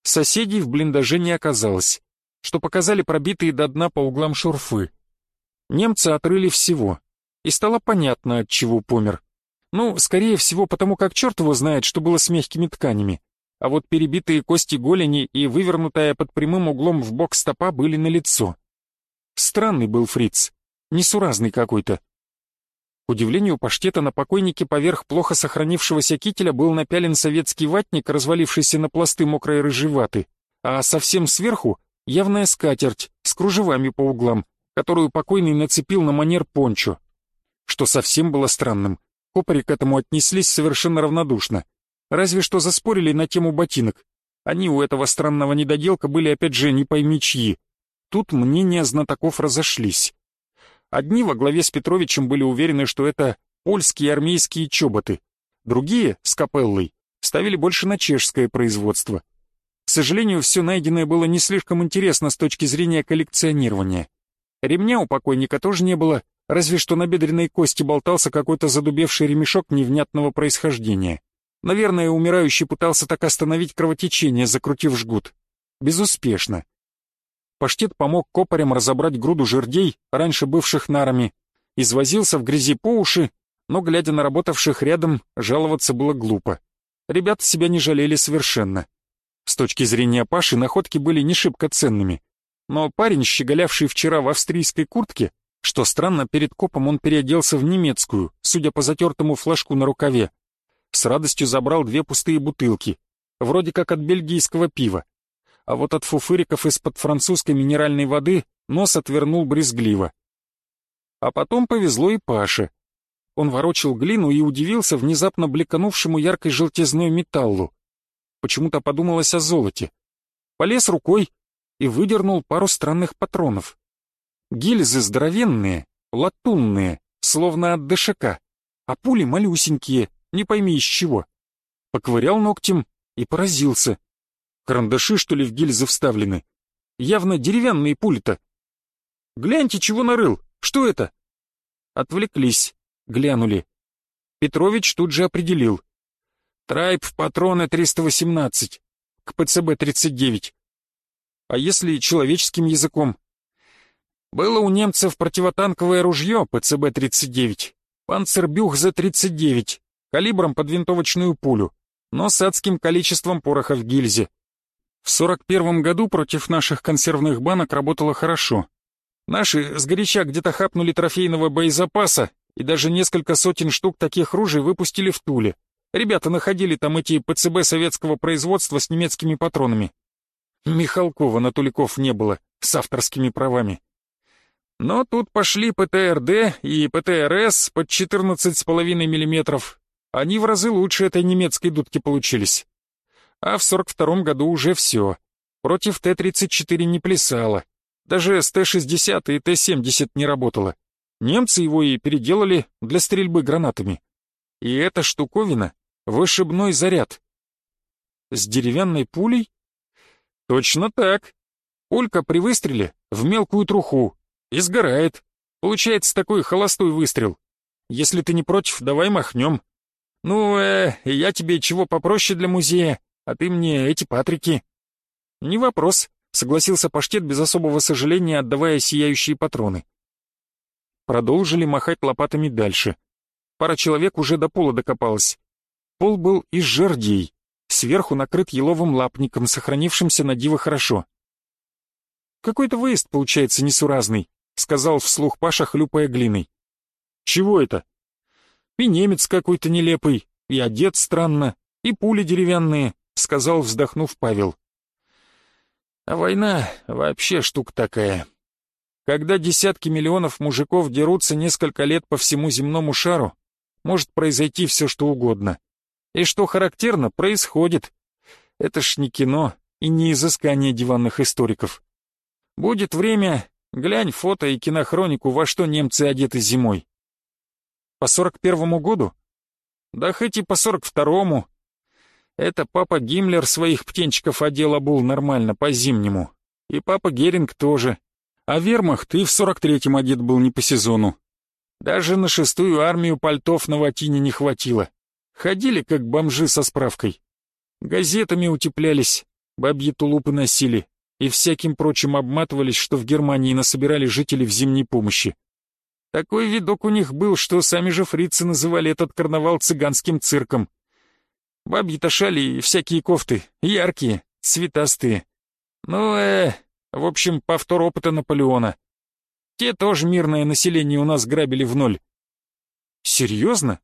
Соседей в блиндаже не оказалось, что показали пробитые до дна по углам шурфы. Немцы отрыли всего, и стало понятно, от чего помер. Ну, скорее всего, потому как черт его знает, что было с мягкими тканями. А вот перебитые кости голени и вывернутая под прямым углом в бок стопа были налицо. Странный был фриц, несуразный какой-то. К удивлению паштета на покойнике поверх плохо сохранившегося кителя был напялен советский ватник, развалившийся на пласты мокрой рыжеваты, а совсем сверху явная скатерть с кружевами по углам, которую покойный нацепил на манер пончо. Что совсем было странным, копари к этому отнеслись совершенно равнодушно. Разве что заспорили на тему ботинок. Они у этого странного недоделка были опять же не пойми чьи. Тут мнения знатоков разошлись. Одни во главе с Петровичем были уверены, что это польские армейские чоботы. Другие, с капеллой, ставили больше на чешское производство. К сожалению, все найденное было не слишком интересно с точки зрения коллекционирования. Ремня у покойника тоже не было, разве что на бедренной кости болтался какой-то задубевший ремешок невнятного происхождения. Наверное, умирающий пытался так остановить кровотечение, закрутив жгут. Безуспешно. Паштет помог копарям разобрать груду жердей, раньше бывших нарами, извозился в грязи по уши, но, глядя на работавших рядом, жаловаться было глупо. Ребята себя не жалели совершенно. С точки зрения Паши, находки были не шибко ценными. Но парень, щеголявший вчера в австрийской куртке, что странно, перед копом он переоделся в немецкую, судя по затертому флажку на рукаве, с радостью забрал две пустые бутылки, вроде как от бельгийского пива. А вот от фуфыриков из-под французской минеральной воды нос отвернул брезгливо. А потом повезло и Паше. Он ворочил глину и удивился внезапно блеканувшему яркой желтизной металлу. Почему-то подумалось о золоте. Полез рукой и выдернул пару странных патронов. Гильзы здоровенные, латунные, словно от ДШК, а пули малюсенькие, не пойми из чего. Поковырял ногтем и поразился. Карандаши, что ли, в гильзы вставлены? Явно деревянные пули-то. «Гляньте, чего нарыл! Что это?» Отвлеклись, глянули. Петрович тут же определил. Трайп патроны 318 к ПЦБ-39. А если человеческим языком? Было у немцев противотанковое ружье ПЦБ-39, Панцербюх-З-39, калибром под винтовочную пулю, но с адским количеством пороха в гильзе. В 41 году против наших консервных банок работало хорошо. Наши сгоряча где-то хапнули трофейного боезапаса и даже несколько сотен штук таких ружей выпустили в Туле. Ребята находили там эти ПЦБ советского производства с немецкими патронами. Михалкова на Туликов не было, с авторскими правами. Но тут пошли ПТРД и ПТРС под 14,5 мм. Они в разы лучше этой немецкой дудки получились. А в 42 году уже все. Против Т-34 не плясало. Даже с Т-60 и Т-70 не работало. Немцы его и переделали для стрельбы гранатами. И эта штуковина — вышибной заряд. С деревянной пулей? Точно так. Пулька при выстреле в мелкую труху и сгорает. Получается такой холостой выстрел. Если ты не против, давай махнем. Ну, э, я тебе чего попроще для музея, а ты мне эти патрики. Не вопрос, согласился паштет без особого сожаления, отдавая сияющие патроны. Продолжили махать лопатами дальше. Пара человек уже до пола докопалась. Пол был из жердей, сверху накрыт еловым лапником, сохранившимся на диво хорошо. Какой-то выезд получается несуразный, сказал вслух Паша, хлюпая глиной. Чего это? И немец какой-то нелепый, и одет странно, и пули деревянные, сказал, вздохнув Павел. А война вообще штука такая. Когда десятки миллионов мужиков дерутся несколько лет по всему земному шару, может произойти все что угодно. И что характерно, происходит. Это ж не кино и не изыскание диванных историков. Будет время, глянь фото и кинохронику, во что немцы одеты зимой. По сорок первому году? Да хоть и по сорок второму. Это папа Гиммлер своих птенчиков одел обул нормально, по-зимнему. И папа Геринг тоже. А вермахт и в сорок третьем одет был не по сезону. Даже на шестую армию пальтов на ватине не хватило. Ходили, как бомжи со справкой. Газетами утеплялись, бабьи тулупы носили и всяким прочим обматывались, что в Германии насобирали жители в зимней помощи. Такой видок у них был, что сами же фрицы называли этот карнавал цыганским цирком. Бабьи-то шали и всякие кофты, яркие, цветастые. Ну, э, в общем, повтор опыта Наполеона. Те тоже мирное население у нас грабили в ноль. Серьезно?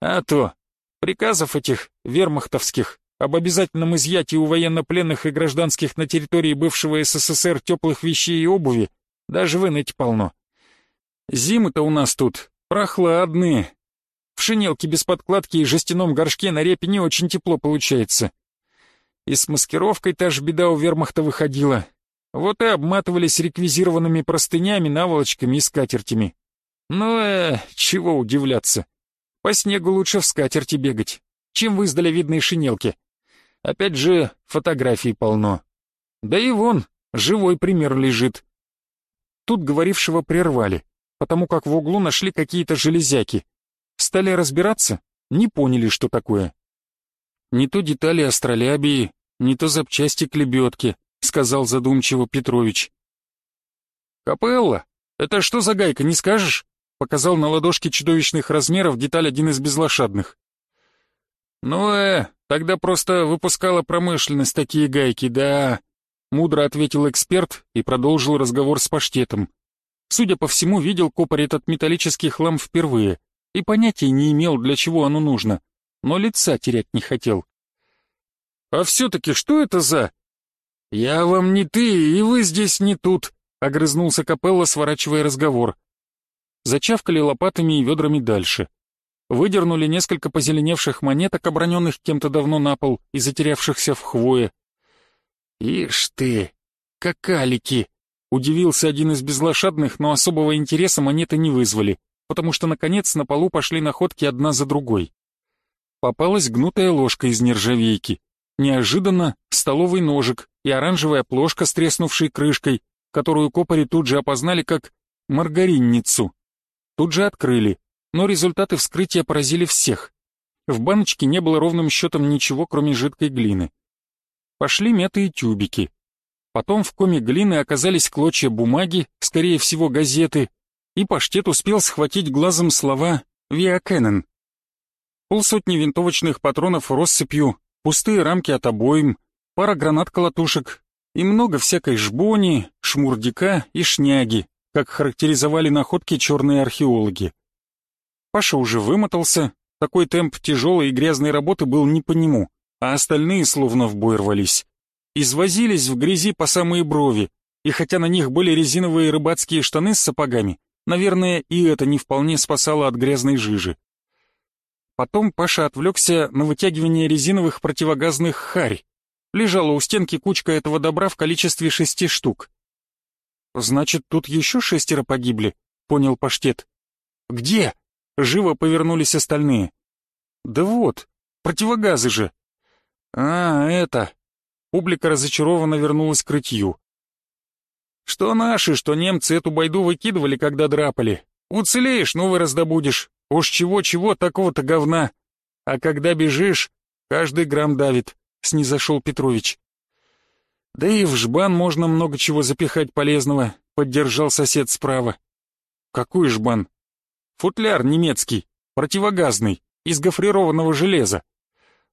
А то. Приказов этих вермахтовских об обязательном изъятии у военнопленных и гражданских на территории бывшего СССР теплых вещей и обуви даже в инете полно. Зимы-то у нас тут прохладные. В шинелке без подкладки и жестяном горшке на репе не очень тепло получается. И с маскировкой та же беда у вермахта выходила. Вот и обматывались реквизированными простынями, наволочками и скатертями. Ну, э, чего удивляться. По снегу лучше в скатерти бегать, чем в издали видной шинелке. Опять же, фотографий полно. Да и вон, живой пример лежит. Тут говорившего прервали потому как в углу нашли какие-то железяки. Стали разбираться, не поняли, что такое. Не то детали астролябии, не то запчасти к лебедке, сказал задумчиво Петрович. Капелла, это что за гайка, не скажешь? Показал на ладошке чудовищных размеров деталь один из безлошадных. Ну, э, тогда просто выпускала промышленность такие гайки, да. Мудро ответил эксперт и продолжил разговор с паштетом. Судя по всему, видел копарь этот металлический хлам впервые и понятия не имел, для чего оно нужно, но лица терять не хотел. «А все-таки что это за...» «Я вам не ты, и вы здесь не тут», — огрызнулся Капелла, сворачивая разговор. Зачавкали лопатами и ведрами дальше. Выдернули несколько позеленевших монеток, оброненных кем-то давно на пол и затерявшихся в хвое. «Ишь ты, какалики!» — удивился один из безлошадных, но особого интереса монеты не вызвали, потому что, наконец, на полу пошли находки одна за другой. Попалась гнутая ложка из нержавейки. Неожиданно столовый ножик и оранжевая плошка с треснувшей крышкой, которую копари тут же опознали как маргаринницу. Тут же открыли, но результаты вскрытия поразили всех. В баночке не было ровным счетом ничего, кроме жидкой глины. Пошли мятые тюбики. Потом в коме глины оказались клочья бумаги, скорее всего газеты, и паштет успел схватить глазом слова «Виакенен». Полсотни винтовочных патронов россыпью, пустые рамки от обоим, пара гранат-колотушек и много всякой жбони, шмурдика и шняги, как характеризовали находки черные археологи. Паша уже вымотался, такой темп тяжелой и грязной работы был не по нему а остальные словно в бой рвались. Извозились в грязи по самые брови, и хотя на них были резиновые рыбацкие штаны с сапогами, наверное, и это не вполне спасало от грязной жижи. Потом Паша отвлекся на вытягивание резиновых противогазных харь. Лежала у стенки кучка этого добра в количестве шести штук. «Значит, тут еще шестеро погибли», — понял Паштет. «Где?» — живо повернулись остальные. «Да вот, противогазы же», «А, это...» Публика разочарованно вернулась к рытью. «Что наши, что немцы эту байду выкидывали, когда драпали. Уцелеешь, новый раздобудешь. Уж чего-чего, такого-то говна. А когда бежишь, каждый грамм давит», — снизошел Петрович. «Да и в жбан можно много чего запихать полезного», — поддержал сосед справа. «Какой жбан?» «Футляр немецкий, противогазный, из гофрированного железа.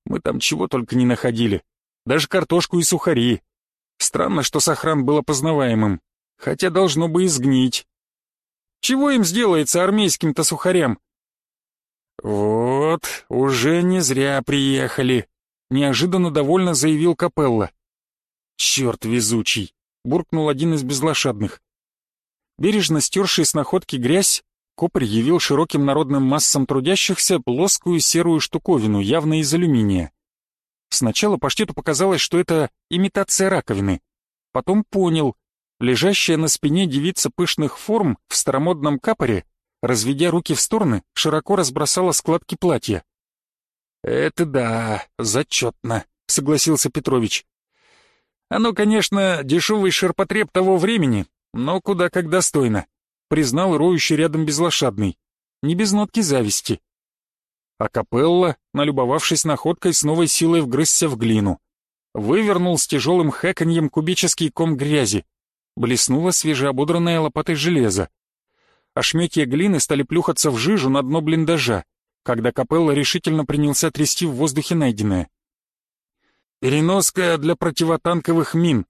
Мы там чего только не находили. Даже картошку и сухари. Странно, что сохран был опознаваемым. Хотя должно бы изгнить. Чего им сделается армейским-то сухарям? Вот, уже не зря приехали. Неожиданно довольно заявил Капелла. Черт везучий, буркнул один из безлошадных. Бережно стерший с находки грязь, Копарь явил широким народным массам трудящихся плоскую серую штуковину, явно из алюминия. Сначала паштету показалось, что это имитация раковины. Потом понял, лежащая на спине девица пышных форм в старомодном капоре, разведя руки в стороны, широко разбросала складки платья. «Это да, зачетно», — согласился Петрович. «Оно, конечно, дешевый ширпотреб того времени, но куда как достойно признал роющий рядом безлошадный, не без нотки зависти. А Капелла, налюбовавшись находкой, с новой силой вгрызся в глину. Вывернул с тяжелым хэканьем кубический ком грязи. Блеснуло свежеободранное лопатой железо. Ошметья глины стали плюхаться в жижу на дно блиндажа, когда Капелла решительно принялся трясти в воздухе найденное. «Переноска для противотанковых мин»,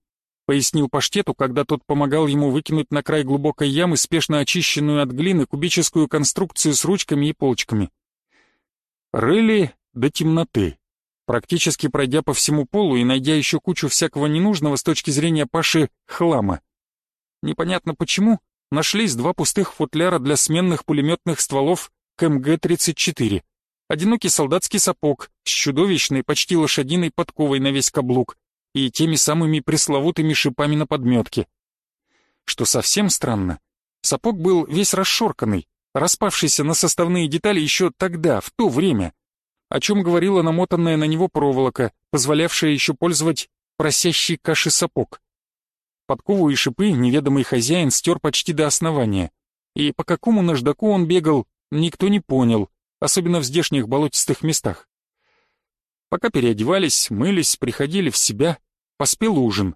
пояснил паштету, когда тот помогал ему выкинуть на край глубокой ямы спешно очищенную от глины кубическую конструкцию с ручками и полочками. Рыли до темноты, практически пройдя по всему полу и найдя еще кучу всякого ненужного с точки зрения Паши хлама. Непонятно почему, нашлись два пустых футляра для сменных пулеметных стволов КМГ-34, одинокий солдатский сапог с чудовищной, почти лошадиной подковой на весь каблук, и теми самыми пресловутыми шипами на подметке. Что совсем странно, сапог был весь расшорканный, распавшийся на составные детали еще тогда, в то время, о чем говорила намотанная на него проволока, позволявшая еще пользовать просящий каши сапог. Подкову и шипы неведомый хозяин стер почти до основания, и по какому наждаку он бегал, никто не понял, особенно в здешних болотистых местах. Пока переодевались, мылись, приходили в себя, поспел ужин.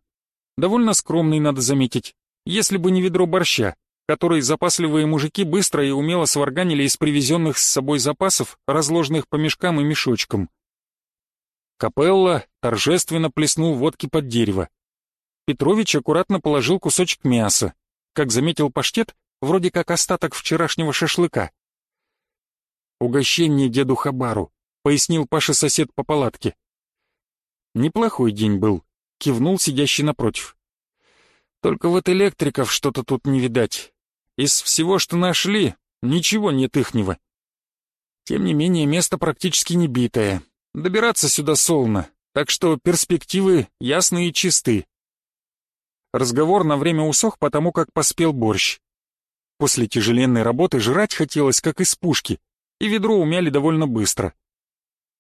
Довольно скромный, надо заметить, если бы не ведро борща, который запасливые мужики быстро и умело сварганили из привезенных с собой запасов, разложенных по мешкам и мешочкам. Капелла торжественно плеснул водки под дерево. Петрович аккуратно положил кусочек мяса. Как заметил паштет, вроде как остаток вчерашнего шашлыка. «Угощение деду Хабару», — пояснил Паша сосед по палатке. «Неплохой день был», — кивнул сидящий напротив. «Только вот электриков что-то тут не видать. Из всего, что нашли, ничего нет ихнего. Тем не менее, место практически не битое. Добираться сюда солно, так что перспективы ясные и чисты. Разговор на время усох, потому как поспел борщ. После тяжеленной работы жрать хотелось, как из пушки, и ведро умяли довольно быстро.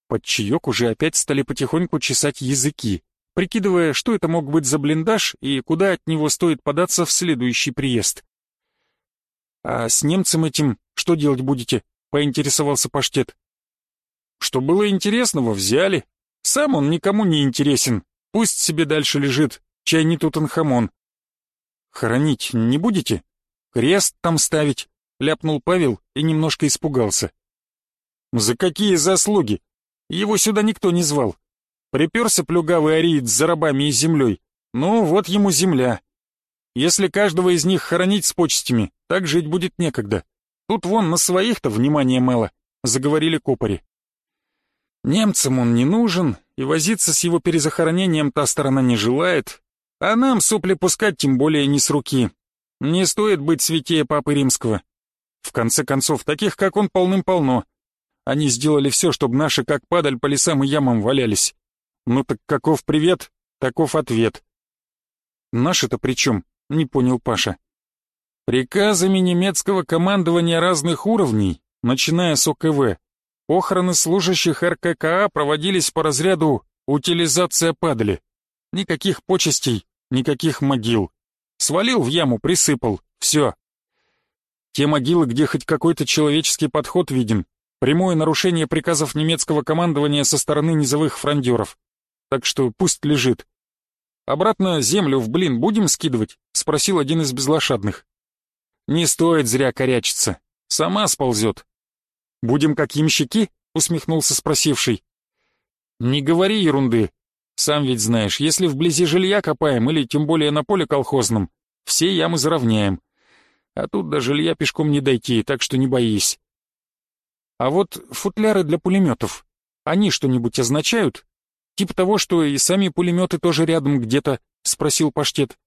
Под чаек уже опять стали потихоньку чесать языки, прикидывая, что это мог быть за блиндаж и куда от него стоит податься в следующий приезд. «А с немцем этим что делать будете?» — поинтересовался паштет. «Что было интересного, взяли. Сам он никому не интересен. Пусть себе дальше лежит, Чай не Тутанхамон. Хоронить не будете? Крест там ставить? Ляпнул Павел и немножко испугался. За какие заслуги? Его сюда никто не звал. Приперся плюгавый ариец за рабами и землей. Ну, вот ему земля. Если каждого из них хоронить с почестями, так жить будет некогда. Тут вон на своих-то внимания мало, заговорили копари. Немцам он не нужен, и возиться с его перезахоронением та сторона не желает, а нам сопли пускать тем более не с руки. Не стоит быть святее Папы Римского. В конце концов, таких как он полным-полно. Они сделали все, чтобы наши как падаль по лесам и ямам валялись. Ну так каков привет, таков ответ. Наши-то при чем? Не понял Паша. Приказами немецкого командования разных уровней, начиная с ОКВ, похороны служащих РККА проводились по разряду «утилизация падали». Никаких почестей, никаких могил. Свалил в яму, присыпал, все. Те могилы, где хоть какой-то человеческий подход виден, прямое нарушение приказов немецкого командования со стороны низовых фрондеров. Так что пусть лежит. «Обратно землю в блин будем скидывать?» — спросил один из безлошадных. «Не стоит зря корячиться. Сама сползет». «Будем как ямщики?» — усмехнулся спросивший. «Не говори ерунды. Сам ведь знаешь, если вблизи жилья копаем или тем более на поле колхозном, все ямы заровняем. А тут до жилья пешком не дойти, так что не боись. А вот футляры для пулеметов, они что-нибудь означают? Типа того, что и сами пулеметы тоже рядом где-то, спросил паштет.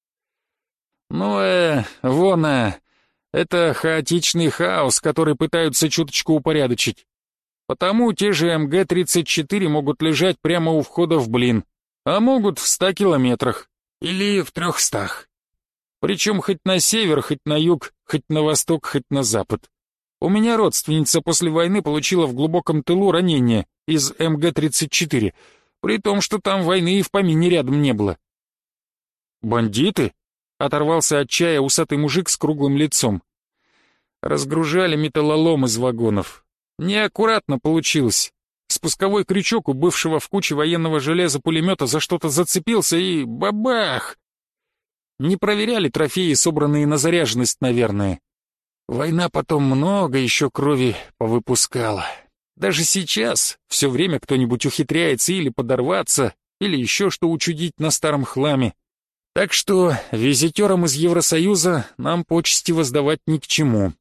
Ну, э, вон, э, это хаотичный хаос, который пытаются чуточку упорядочить. Потому те же МГ-34 могут лежать прямо у входа в блин а могут в ста километрах или в трехстах. Причем хоть на север, хоть на юг, хоть на восток, хоть на запад. У меня родственница после войны получила в глубоком тылу ранение из МГ-34, при том, что там войны и в помине рядом не было. «Бандиты?» — оторвался от чая усатый мужик с круглым лицом. Разгружали металлолом из вагонов. Неаккуратно получилось. Спусковой крючок у бывшего в куче военного железа пулемета за что-то зацепился и бабах! Не проверяли трофеи, собранные на заряженность, наверное. Война потом много еще крови повыпускала. Даже сейчас все время кто-нибудь ухитряется или подорваться, или еще что учудить на старом хламе. Так что визитерам из Евросоюза нам почести воздавать ни к чему.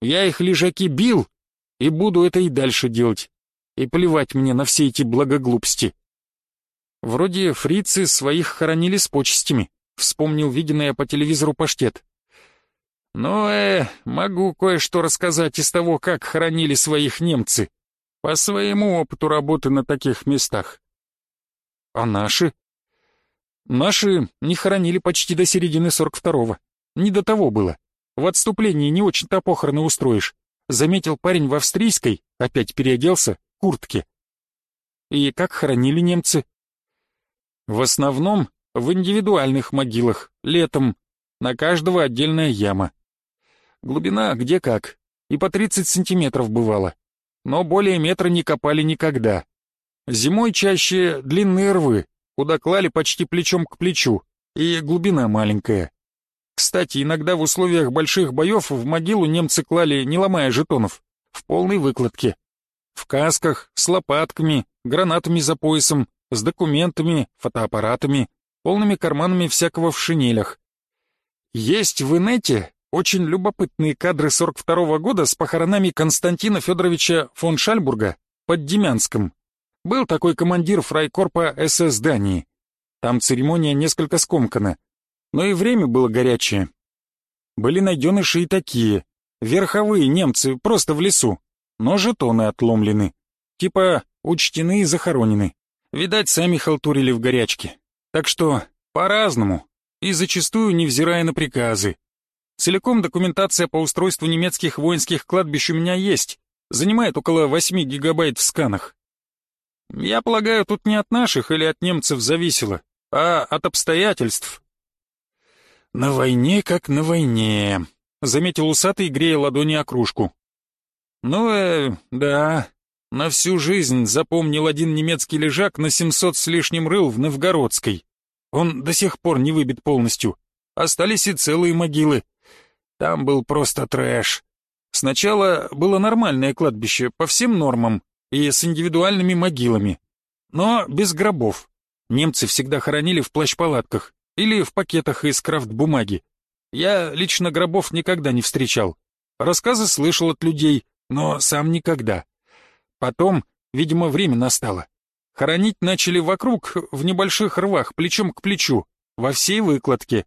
Я их лежаки бил и буду это и дальше делать и плевать мне на все эти благоглупости. Вроде фрицы своих хоронили с почестями, вспомнил виденное по телевизору паштет. Ну, э, могу кое-что рассказать из того, как хоронили своих немцы, по своему опыту работы на таких местах. А наши? Наши не хоронили почти до середины 42-го. Не до того было. В отступлении не очень-то похороны устроишь. Заметил парень в австрийской, опять переоделся, куртке. И как хоронили немцы? В основном в индивидуальных могилах, летом, на каждого отдельная яма. Глубина где как, и по 30 сантиметров бывало, но более метра не копали никогда. Зимой чаще длинные рвы, куда клали почти плечом к плечу, и глубина маленькая. Кстати, иногда в условиях больших боев в могилу немцы клали, не ломая жетонов, в полной выкладке. В касках, с лопатками, гранатами за поясом, с документами, фотоаппаратами, полными карманами всякого в шинелях. Есть в инете очень любопытные кадры 42 -го года с похоронами Константина Федоровича фон Шальбурга под Демянском. Был такой командир фрайкорпа СС Дании. Там церемония несколько скомкана, но и время было горячее. Были найденыши и такие, верховые немцы, просто в лесу, но жетоны отломлены. Типа учтены и захоронены. Видать, сами халтурили в горячке. Так что по-разному, и зачастую невзирая на приказы. Целиком документация по устройству немецких воинских кладбищ у меня есть, занимает около 8 гигабайт в сканах. Я полагаю, тут не от наших или от немцев зависело, а от обстоятельств. «На войне, как на войне», — заметил усатый, грея ладони о кружку. «Ну, э, да, на всю жизнь запомнил один немецкий лежак на 700 с лишним рыл в Новгородской. Он до сих пор не выбит полностью. Остались и целые могилы. Там был просто трэш. Сначала было нормальное кладбище по всем нормам и с индивидуальными могилами. Но без гробов. Немцы всегда хоронили в плащ-палатках или в пакетах из крафт-бумаги. Я лично гробов никогда не встречал. Рассказы слышал от людей, но сам никогда. Потом, видимо, время настало. Хоронить начали вокруг, в небольших рвах, плечом к плечу, во всей выкладке,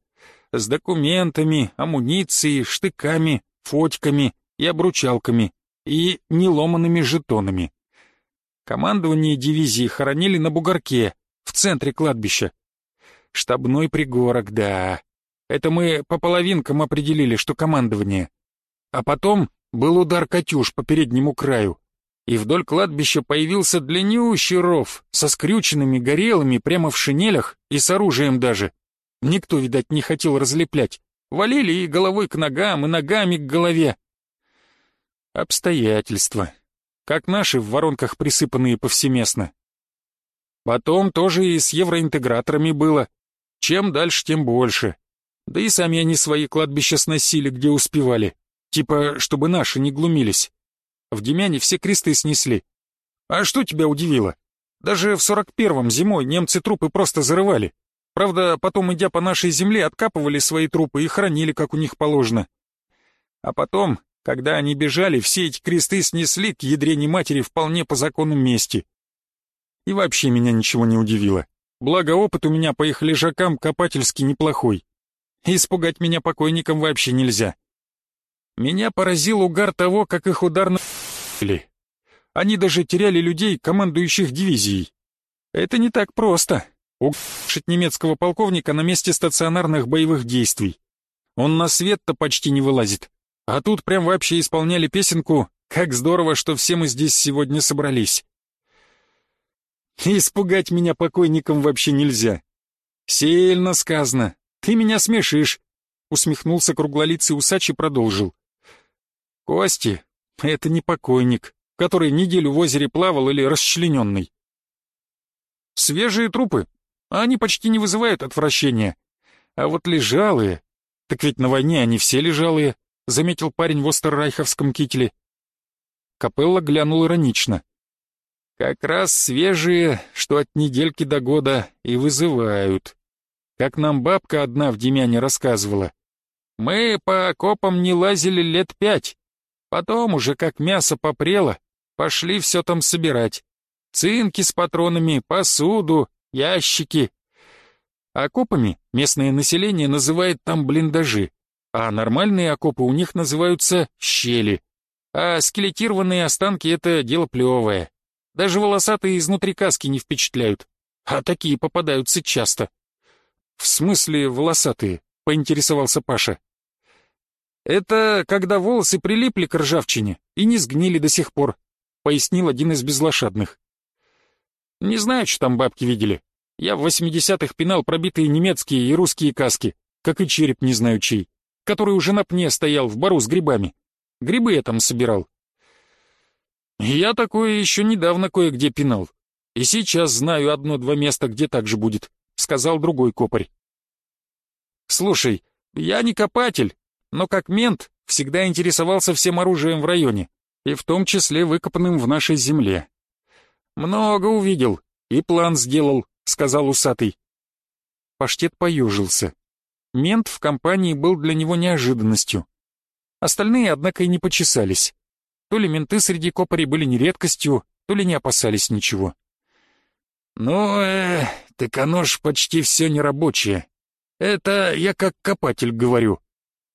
с документами, амуницией, штыками, фотиками и обручалками, и неломанными жетонами. Командование дивизии хоронили на бугорке, в центре кладбища. Штабной пригорок, да. Это мы по половинкам определили, что командование. А потом был удар «Катюш» по переднему краю и вдоль кладбища появился длиннющий ров со скрюченными горелыми прямо в шинелях и с оружием даже. Никто, видать, не хотел разлеплять. Валили и головой к ногам, и ногами к голове. Обстоятельства. Как наши в воронках присыпанные повсеместно. Потом тоже и с евроинтеграторами было. Чем дальше, тем больше. Да и сами они свои кладбища сносили, где успевали. Типа, чтобы наши не глумились. В Демяне все кресты снесли. А что тебя удивило? Даже в сорок первом зимой немцы трупы просто зарывали. Правда, потом, идя по нашей земле, откапывали свои трупы и хранили, как у них положено. А потом, когда они бежали, все эти кресты снесли к ядрене матери вполне по закону мести. И вообще меня ничего не удивило. Благо опыт у меня по их лежакам копательски неплохой. Испугать меня покойникам вообще нельзя. Меня поразил угар того, как их ударно Они даже теряли людей, командующих дивизией. Это не так просто. Угшить немецкого полковника на месте стационарных боевых действий. Он на свет-то почти не вылазит. А тут прям вообще исполняли песенку «Как здорово, что все мы здесь сегодня собрались». Испугать меня покойником вообще нельзя. Сильно сказано. Ты меня смешишь. Усмехнулся круглолицый усач и продолжил. Кости — это не покойник, который неделю в озере плавал или расчлененный. Свежие трупы, они почти не вызывают отвращения. А вот лежалые... Так ведь на войне они все лежалые, заметил парень в остеррайховском кителе. Капелла глянул иронично. Как раз свежие, что от недельки до года и вызывают. Как нам бабка одна в Демяне рассказывала. Мы по окопам не лазили лет пять, Потом уже как мясо попрело, пошли все там собирать. Цинки с патронами, посуду, ящики. Окопами местное население называет там блиндажи, а нормальные окопы у них называются щели. А скелетированные останки — это дело плевое. Даже волосатые изнутри каски не впечатляют, а такие попадаются часто. «В смысле волосатые?» — поинтересовался Паша. «Это когда волосы прилипли к ржавчине и не сгнили до сих пор», — пояснил один из безлошадных. «Не знаю, что там бабки видели. Я в восьмидесятых пинал пробитые немецкие и русские каски, как и череп не знаю чей, который уже на пне стоял в бару с грибами. Грибы я там собирал». «Я такое еще недавно кое-где пинал. И сейчас знаю одно-два места, где так же будет», — сказал другой копарь. «Слушай, я не копатель, но как мент всегда интересовался всем оружием в районе, и в том числе выкопанным в нашей земле. Много увидел и план сделал», — сказал усатый. Паштет поюжился. Мент в компании был для него неожиданностью. Остальные, однако, и не почесались. То ли менты среди копарей были не редкостью, то ли не опасались ничего. «Ну, э, так оно ж почти все нерабочее. Это я как копатель говорю.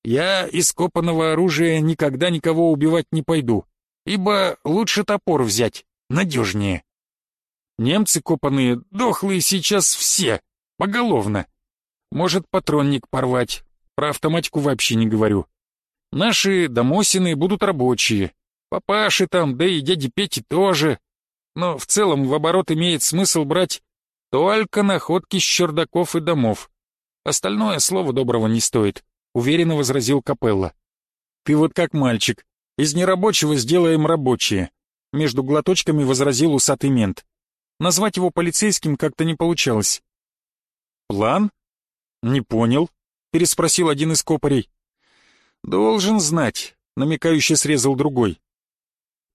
Я из копанного оружия никогда никого убивать не пойду, ибо лучше топор взять, надежнее. Немцы копанные, дохлые сейчас все, поголовно. Может, патронник порвать, про автоматику вообще не говорю. Наши домосины будут рабочие, папаши там, да и дяди Пети тоже. Но в целом в оборот имеет смысл брать только находки с чердаков и домов. Остальное слова доброго не стоит, уверенно возразил Капелла. Ты вот как мальчик, из нерабочего сделаем рабочее, между глоточками возразил усатый мент. Назвать его полицейским как-то не получалось. «План?» «Не понял», — переспросил один из копарей. «Должен знать», — намекающе срезал другой.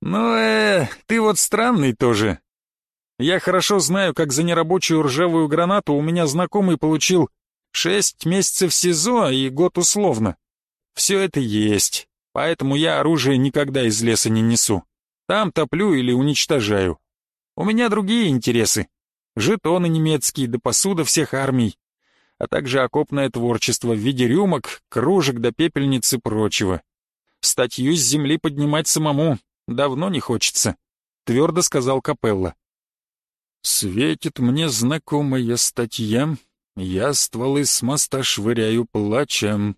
«Ну, э, ты вот странный тоже. Я хорошо знаю, как за нерабочую ржавую гранату у меня знакомый получил шесть месяцев СИЗО и год условно. Все это есть, поэтому я оружие никогда из леса не несу. Там топлю или уничтожаю. У меня другие интересы. Жетоны немецкие, да посуда всех армий а также окопное творчество в виде рюмок, кружек да пепельниц и прочего. Статью с земли поднимать самому давно не хочется, твердо сказал Капелла. Светит мне знакомая статья, я стволы с моста швыряю плачем.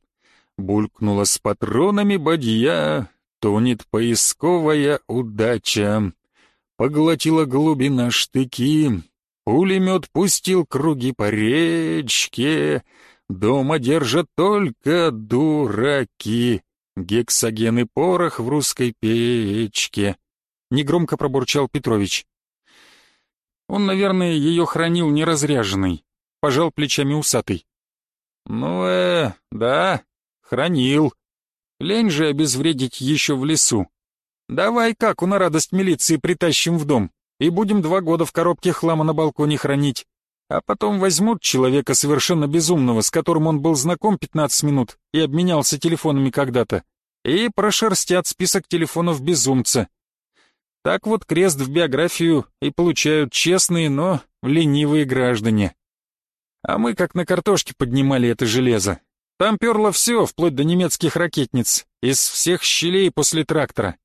Булькнула с патронами бадья, тонет поисковая удача. Поглотила глубина штыки, Пулемет пустил круги по речке, дома держат только дураки. Гексоген и порох в русской печке. Негромко пробурчал Петрович. Он, наверное, ее хранил неразряженной. Пожал плечами усатый. Ну, э, да, хранил. Лень же обезвредить еще в лесу. Давай как на радость милиции притащим в дом и будем два года в коробке хлама на балконе хранить. А потом возьмут человека совершенно безумного, с которым он был знаком 15 минут и обменялся телефонами когда-то, и прошерстят список телефонов безумца. Так вот крест в биографию и получают честные, но ленивые граждане. А мы как на картошке поднимали это железо. Там перло все, вплоть до немецких ракетниц, из всех щелей после трактора.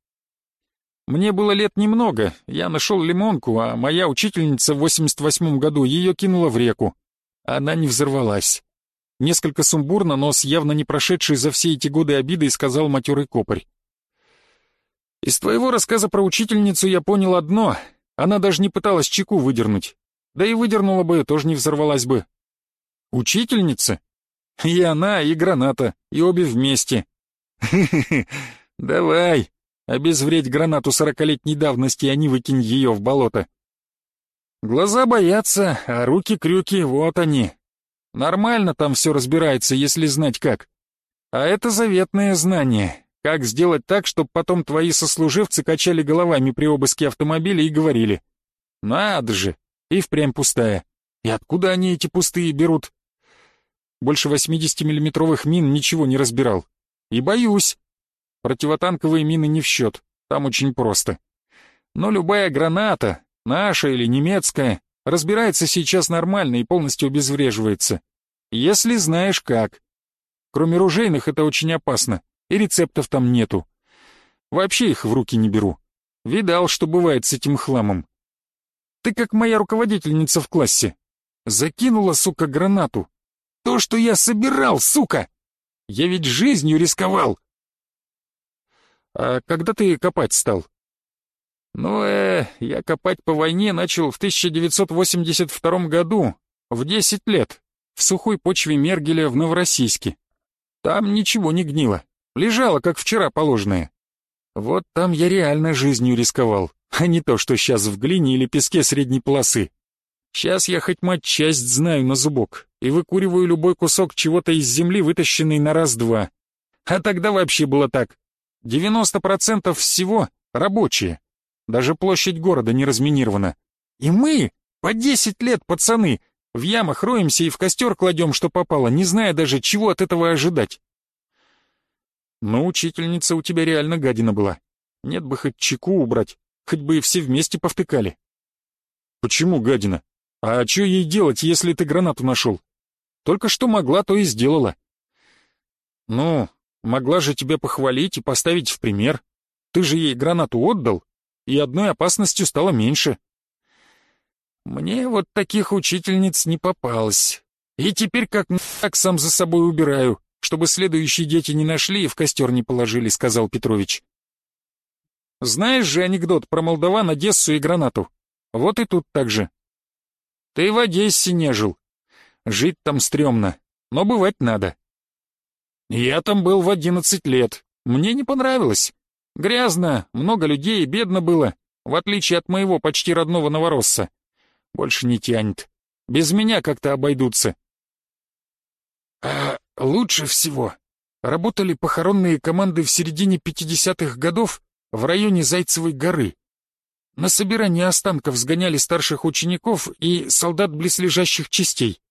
Мне было лет немного, я нашел лимонку, а моя учительница в 88 году ее кинула в реку. Она не взорвалась. Несколько сумбурно, но с явно не прошедшей за все эти годы обидой сказал матерый копарь. «Из твоего рассказа про учительницу я понял одно. Она даже не пыталась чеку выдернуть. Да и выдернула бы, тоже не взорвалась бы. Учительница? И она, и граната, и обе вместе. Хе-хе-хе, давай, Обезвредь гранату сорокалетней давности, а не выкинь ее в болото. Глаза боятся, а руки-крюки, вот они. Нормально там все разбирается, если знать как. А это заветное знание. Как сделать так, чтобы потом твои сослуживцы качали головами при обыске автомобиля и говорили. Надо же, и впрямь пустая. И откуда они эти пустые берут? Больше 80-миллиметровых мин ничего не разбирал. И боюсь. Противотанковые мины не в счет, там очень просто. Но любая граната, наша или немецкая, разбирается сейчас нормально и полностью обезвреживается. Если знаешь как. Кроме ружейных это очень опасно, и рецептов там нету. Вообще их в руки не беру. Видал, что бывает с этим хламом. Ты как моя руководительница в классе. Закинула, сука, гранату. То, что я собирал, сука! Я ведь жизнью рисковал. «А когда ты копать стал?» «Ну, э, я копать по войне начал в 1982 году, в 10 лет, в сухой почве Мергеля в Новороссийске. Там ничего не гнило, лежало, как вчера положенное. Вот там я реально жизнью рисковал, а не то, что сейчас в глине или песке средней полосы. Сейчас я хоть мать часть знаю на зубок и выкуриваю любой кусок чего-то из земли, вытащенный на раз-два. А тогда вообще было так. 90% всего рабочие. Даже площадь города не разминирована. И мы, по 10 лет, пацаны, в ямах роемся и в костер кладем, что попало, не зная даже, чего от этого ожидать. Ну, учительница у тебя реально гадина была. Нет бы хоть чеку убрать, хоть бы и все вместе повтыкали. Почему гадина? А что ей делать, если ты гранату нашел? Только что могла, то и сделала. Ну, могла же тебя похвалить и поставить в пример. Ты же ей гранату отдал, и одной опасностью стало меньше. Мне вот таких учительниц не попалось. И теперь как так сам за собой убираю, чтобы следующие дети не нашли и в костер не положили, сказал Петрович. Знаешь же анекдот про молдаван, Одессу и гранату? Вот и тут так же. Ты в Одессе не жил. Жить там стрёмно, но бывать надо. Я там был в одиннадцать лет. Мне не понравилось. Грязно, много людей, бедно было, в отличие от моего почти родного Новоросса. Больше не тянет. Без меня как-то обойдутся. А лучше всего работали похоронные команды в середине 50-х годов в районе Зайцевой горы. На собирание останков сгоняли старших учеников и солдат близлежащих частей.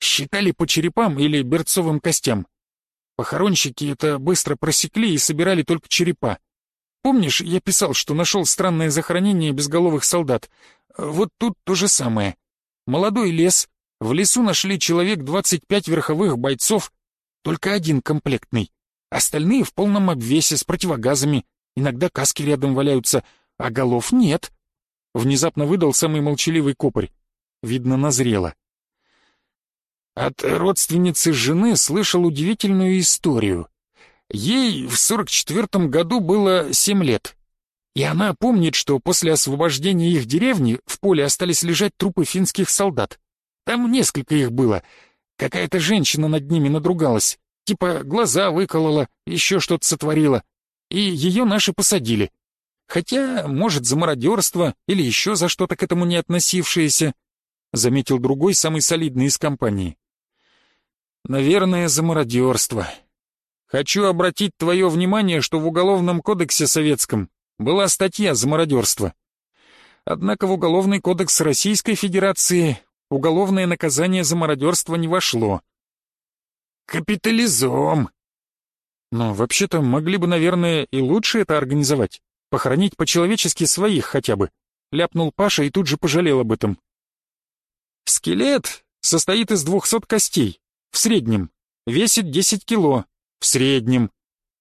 Считали по черепам или берцовым костям. Похоронщики это быстро просекли и собирали только черепа. Помнишь, я писал, что нашел странное захоронение безголовых солдат? Вот тут то же самое. Молодой лес, в лесу нашли человек 25 верховых бойцов, только один комплектный. Остальные в полном обвесе, с противогазами, иногда каски рядом валяются — а голов нет. Внезапно выдал самый молчаливый копарь. Видно, назрело. От родственницы жены слышал удивительную историю. Ей в сорок четвертом году было семь лет. И она помнит, что после освобождения их деревни в поле остались лежать трупы финских солдат. Там несколько их было. Какая-то женщина над ними надругалась. Типа глаза выколола, еще что-то сотворила. И ее наши посадили. Хотя, может, за мародерство или еще за что-то к этому не относившееся, заметил другой, самый солидный из компании. Наверное, за мародерство. Хочу обратить твое внимание, что в Уголовном кодексе советском была статья за мародерство. Однако в Уголовный кодекс Российской Федерации уголовное наказание за мародерство не вошло. Капитализом. Но вообще-то могли бы, наверное, и лучше это организовать. Похоронить по-человечески своих хотя бы. Ляпнул Паша и тут же пожалел об этом. Скелет состоит из двухсот костей. В среднем. Весит 10 кило. В среднем.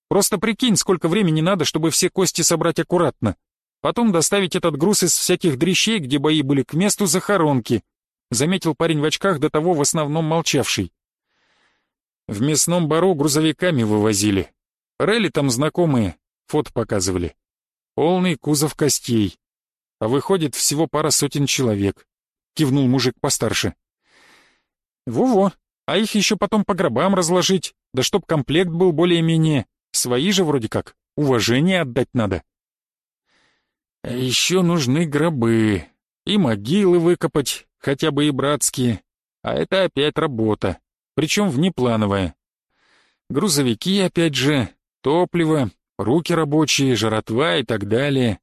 Просто прикинь, сколько времени надо, чтобы все кости собрать аккуратно. Потом доставить этот груз из всяких дрещей, где бои были к месту захоронки. Заметил парень в очках, до того в основном молчавший. В мясном бару грузовиками вывозили. Релли там знакомые, фото показывали. Полный кузов костей. А выходит всего пара сотен человек. Кивнул мужик постарше. Во-во, а их еще потом по гробам разложить, да чтоб комплект был более-менее. Свои же вроде как, уважение отдать надо. А еще нужны гробы. И могилы выкопать, хотя бы и братские. А это опять работа, причем внеплановая. Грузовики опять же, топливо, руки рабочие, жратва и так далее.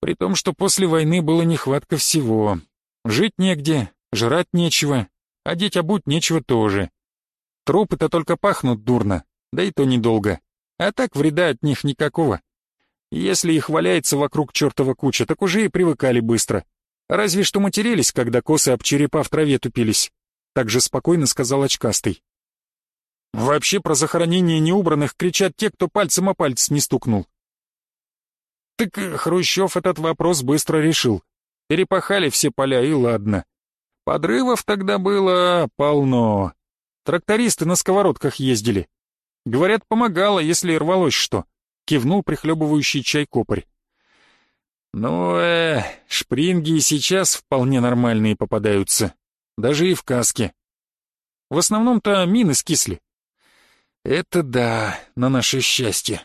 При том, что после войны было нехватка всего. Жить негде, жрать нечего, одеть обуть нечего тоже. Трупы-то только пахнут дурно, да и то недолго. А так вреда от них никакого. Если их валяется вокруг чертова куча, так уже и привыкали быстро. Разве что матерились, когда косы об черепа в траве тупились. Так же спокойно сказал очкастый. Вообще про захоронение неубранных кричат те, кто пальцем о палец не стукнул. Так Хрущев этот вопрос быстро решил. Перепахали все поля и ладно. Подрывов тогда было полно. Трактористы на сковородках ездили. Говорят, помогало, если рвалось что. Кивнул прихлебывающий чай копарь. Ну, э, шпринги и сейчас вполне нормальные попадаются. Даже и в каске. В основном-то мины скисли. Это да, на наше счастье.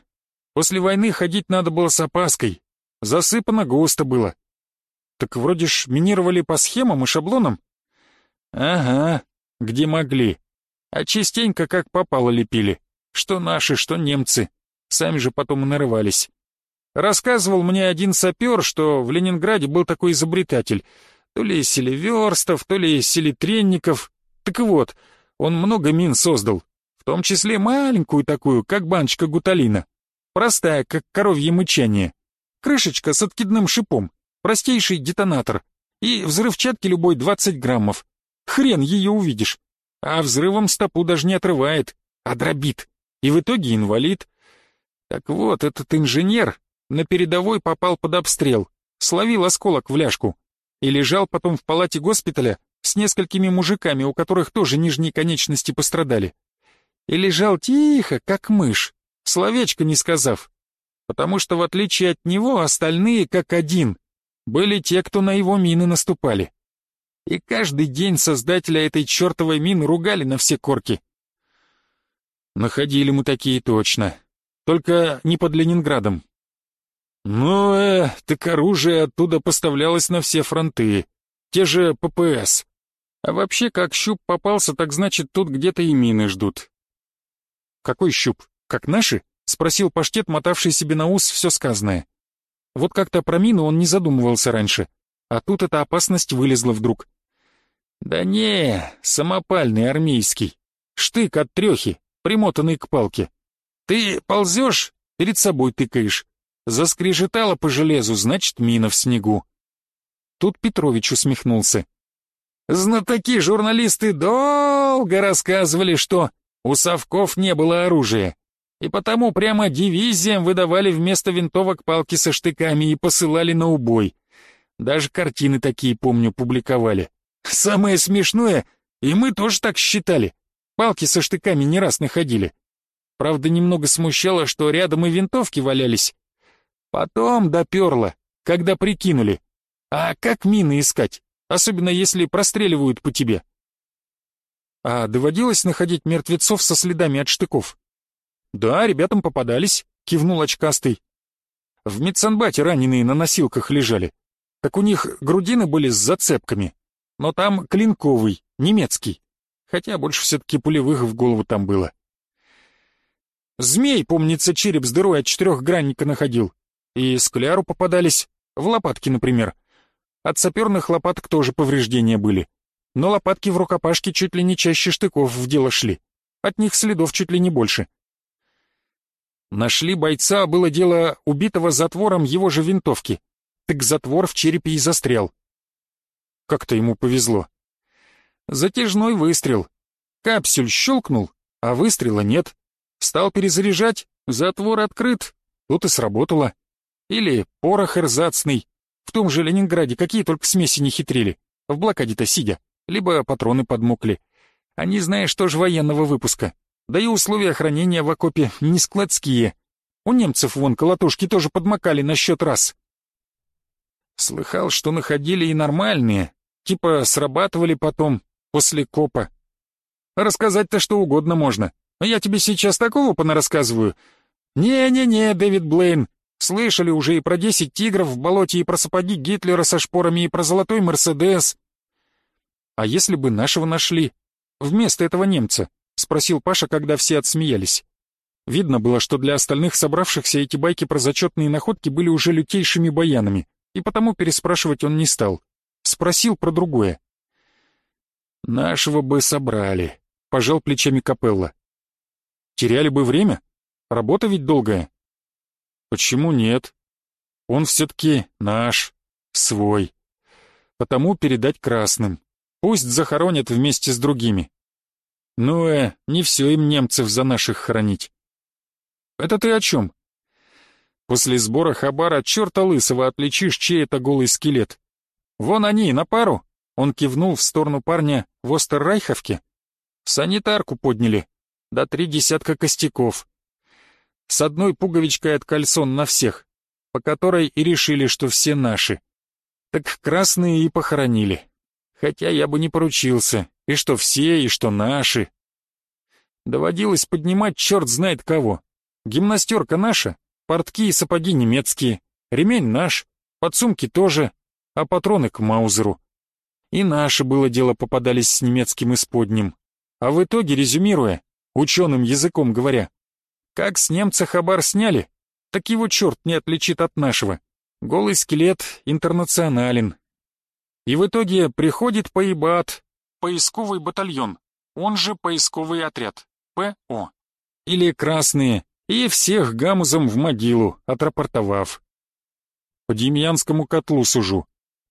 После войны ходить надо было с опаской. Засыпано густо было. Так вроде ж минировали по схемам и шаблонам? Ага, где могли. А частенько как попало лепили. Что наши, что немцы. Сами же потом и нарывались. Рассказывал мне один сапер, что в Ленинграде был такой изобретатель. То ли Селиверстов, то ли Селитренников. Так вот, он много мин создал. В том числе маленькую такую, как баночка гуталина. Простая, как коровье мычание. Крышечка с откидным шипом. Простейший детонатор. И взрывчатки любой 20 граммов. Хрен ее увидишь. А взрывом стопу даже не отрывает, а дробит. И в итоге инвалид. Так вот, этот инженер на передовой попал под обстрел, словил осколок в ляжку и лежал потом в палате госпиталя с несколькими мужиками, у которых тоже нижние конечности пострадали. И лежал тихо, как мышь, словечко не сказав, потому что в отличие от него остальные, как один, были те, кто на его мины наступали. И каждый день создателя этой чертовой мины ругали на все корки. Находили мы такие точно. Только не под Ленинградом. Ну, э, так оружие оттуда поставлялось на все фронты. Те же ППС. А вообще, как щуп попался, так значит, тут где-то и мины ждут. Какой щуп? Как наши? Спросил паштет, мотавший себе на ус все сказанное. Вот как-то про мину он не задумывался раньше. А тут эта опасность вылезла вдруг. Да не, самопальный армейский. Штык от трехи, примотанный к палке. Ты ползешь, перед собой тыкаешь. Заскрежетало по железу, значит, мина в снегу. Тут Петрович усмехнулся. Знатоки журналисты долго рассказывали, что у совков не было оружия, и потому прямо дивизиям выдавали вместо винтовок палки со штыками и посылали на убой. Даже картины такие, помню, публиковали. Самое смешное, и мы тоже так считали. Палки со штыками не раз находили. Правда, немного смущало, что рядом и винтовки валялись, Потом доперло, когда прикинули. А как мины искать, особенно если простреливают по тебе? А доводилось находить мертвецов со следами от штыков? Да, ребятам попадались, кивнул очкастый. В медсанбате раненые на носилках лежали. Так у них грудины были с зацепками, но там клинковый, немецкий. Хотя больше все-таки пулевых в голову там было. Змей, помнится, череп с дырой от четырехгранника находил. И скляру попадались, в лопатки, например. От саперных лопаток тоже повреждения были. Но лопатки в рукопашке чуть ли не чаще штыков в дело шли. От них следов чуть ли не больше. Нашли бойца, было дело убитого затвором его же винтовки. Так затвор в черепе и застрял. Как-то ему повезло. Затяжной выстрел. Капсюль щелкнул, а выстрела нет. Стал перезаряжать, затвор открыт, тут и сработало. Или порох эрзацный. В том же Ленинграде какие только смеси не хитрили. В блокаде-то сидя. Либо патроны подмокли. Они, знаешь, тоже военного выпуска. Да и условия хранения в окопе не складские. У немцев вон колотушки тоже подмокали на счет раз. Слыхал, что находили и нормальные. Типа срабатывали потом, после копа. Рассказать-то что угодно можно. А я тебе сейчас такого понарассказываю. Не-не-не, Дэвид Блейн, Слышали уже и про десять тигров в болоте, и про сапоги Гитлера со шпорами, и про золотой Мерседес. А если бы нашего нашли? Вместо этого немца? Спросил Паша, когда все отсмеялись. Видно было, что для остальных собравшихся эти байки про зачетные находки были уже лютейшими баянами, и потому переспрашивать он не стал. Спросил про другое. «Нашего бы собрали», — пожал плечами Капелла. «Теряли бы время? Работа ведь долгая». Почему нет? Он все-таки наш, свой. Потому передать красным. Пусть захоронят вместе с другими. Ну, э, не все им немцев за наших хоронить. Это ты о чем? После сбора хабара черта лысого отличишь, чей это голый скелет. Вон они, на пару. Он кивнул в сторону парня в Остеррайховке. Санитарку подняли. До три десятка костяков с одной пуговичкой от кальсон на всех, по которой и решили, что все наши. Так красные и похоронили. Хотя я бы не поручился, и что все, и что наши. Доводилось поднимать черт знает кого. Гимнастерка наша, Портки и сапоги немецкие, ремень наш, подсумки тоже, а патроны к Маузеру. И наше было дело попадались с немецким исподним. А в итоге, резюмируя, ученым языком говоря, как с немца хабар сняли, так его черт не отличит от нашего. Голый скелет интернационален. И в итоге приходит поебат, поисковый батальон, он же поисковый отряд, ПО. Или красные, и всех гамузом в могилу, отрапортовав. По Демьянскому котлу сужу.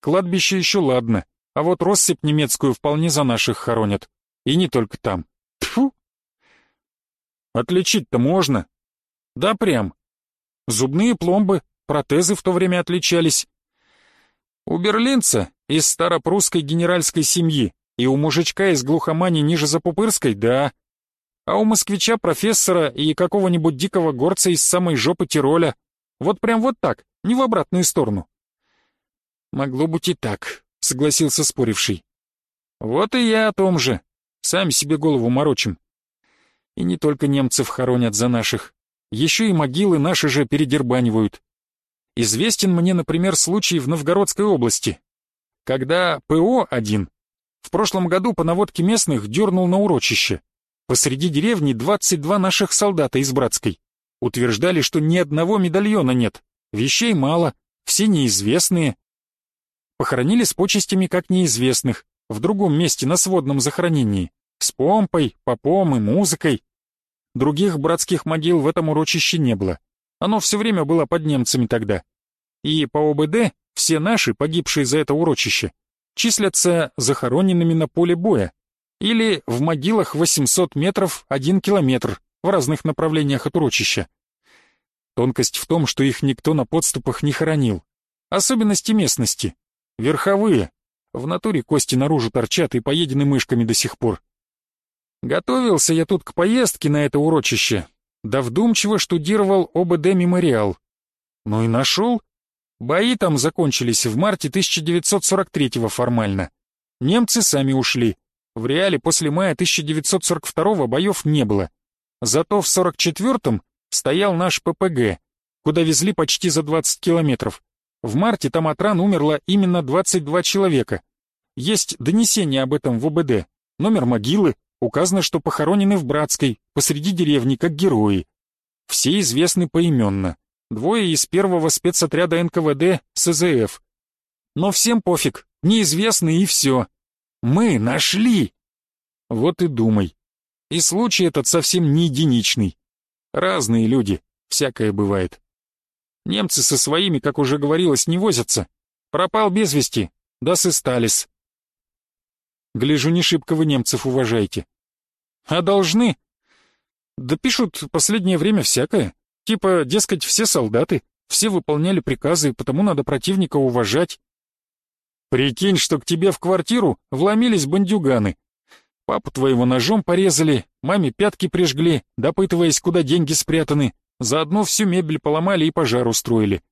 Кладбище еще ладно, а вот россыпь немецкую вполне за наших хоронят. И не только там. Тьфу! Отличить-то можно. Да прям. Зубные пломбы, протезы в то время отличались. У берлинца из старопрусской генеральской семьи и у мужичка из глухомани ниже Запупырской, да, а у москвича профессора и какого-нибудь дикого горца из самой жопы Тироля. Вот прям вот так, не в обратную сторону. Могло быть и так, согласился споривший. Вот и я о том же. Сами себе голову морочим. И не только немцев хоронят за наших. Еще и могилы наши же передербанивают. Известен мне, например, случай в Новгородской области, когда ПО-1 в прошлом году по наводке местных дернул на урочище. Посреди деревни 22 наших солдата из Братской. Утверждали, что ни одного медальона нет, вещей мало, все неизвестные. Похоронили с почестями как неизвестных, в другом месте на сводном захоронении, с помпой, попом и музыкой. Других братских могил в этом урочище не было. Оно все время было под немцами тогда. И по ОБД все наши, погибшие за это урочище, числятся захороненными на поле боя, или в могилах 800 метров 1 километр в разных направлениях от урочища. Тонкость в том, что их никто на подступах не хоронил. Особенности местности. Верховые. В натуре кости наружу торчат и поедены мышками до сих пор. Готовился я тут к поездке на это урочище, да вдумчиво штудировал ОБД «Мемориал». Ну и нашел. Бои там закончились в марте 1943-го формально. Немцы сами ушли. В реале после мая 1942 боев не было. Зато в 44-м стоял наш ППГ, куда везли почти за 20 километров. В марте там от ран умерло именно 22 человека. Есть донесение об этом в ОБД, номер могилы, указано, что похоронены в Братской, посреди деревни, как герои. Все известны поименно. Двое из первого спецотряда НКВД СЗФ. Но всем пофиг, неизвестны и все. Мы нашли! Вот и думай. И случай этот совсем не единичный. Разные люди, всякое бывает. Немцы со своими, как уже говорилось, не возятся. Пропал без вести, да сыстались. Гляжу, не шибко вы немцев уважаете. А должны? Да пишут последнее время всякое. Типа, дескать, все солдаты, все выполняли приказы, потому надо противника уважать. Прикинь, что к тебе в квартиру вломились бандюганы. Папу твоего ножом порезали, маме пятки прижгли, допытываясь, куда деньги спрятаны. Заодно всю мебель поломали и пожар устроили.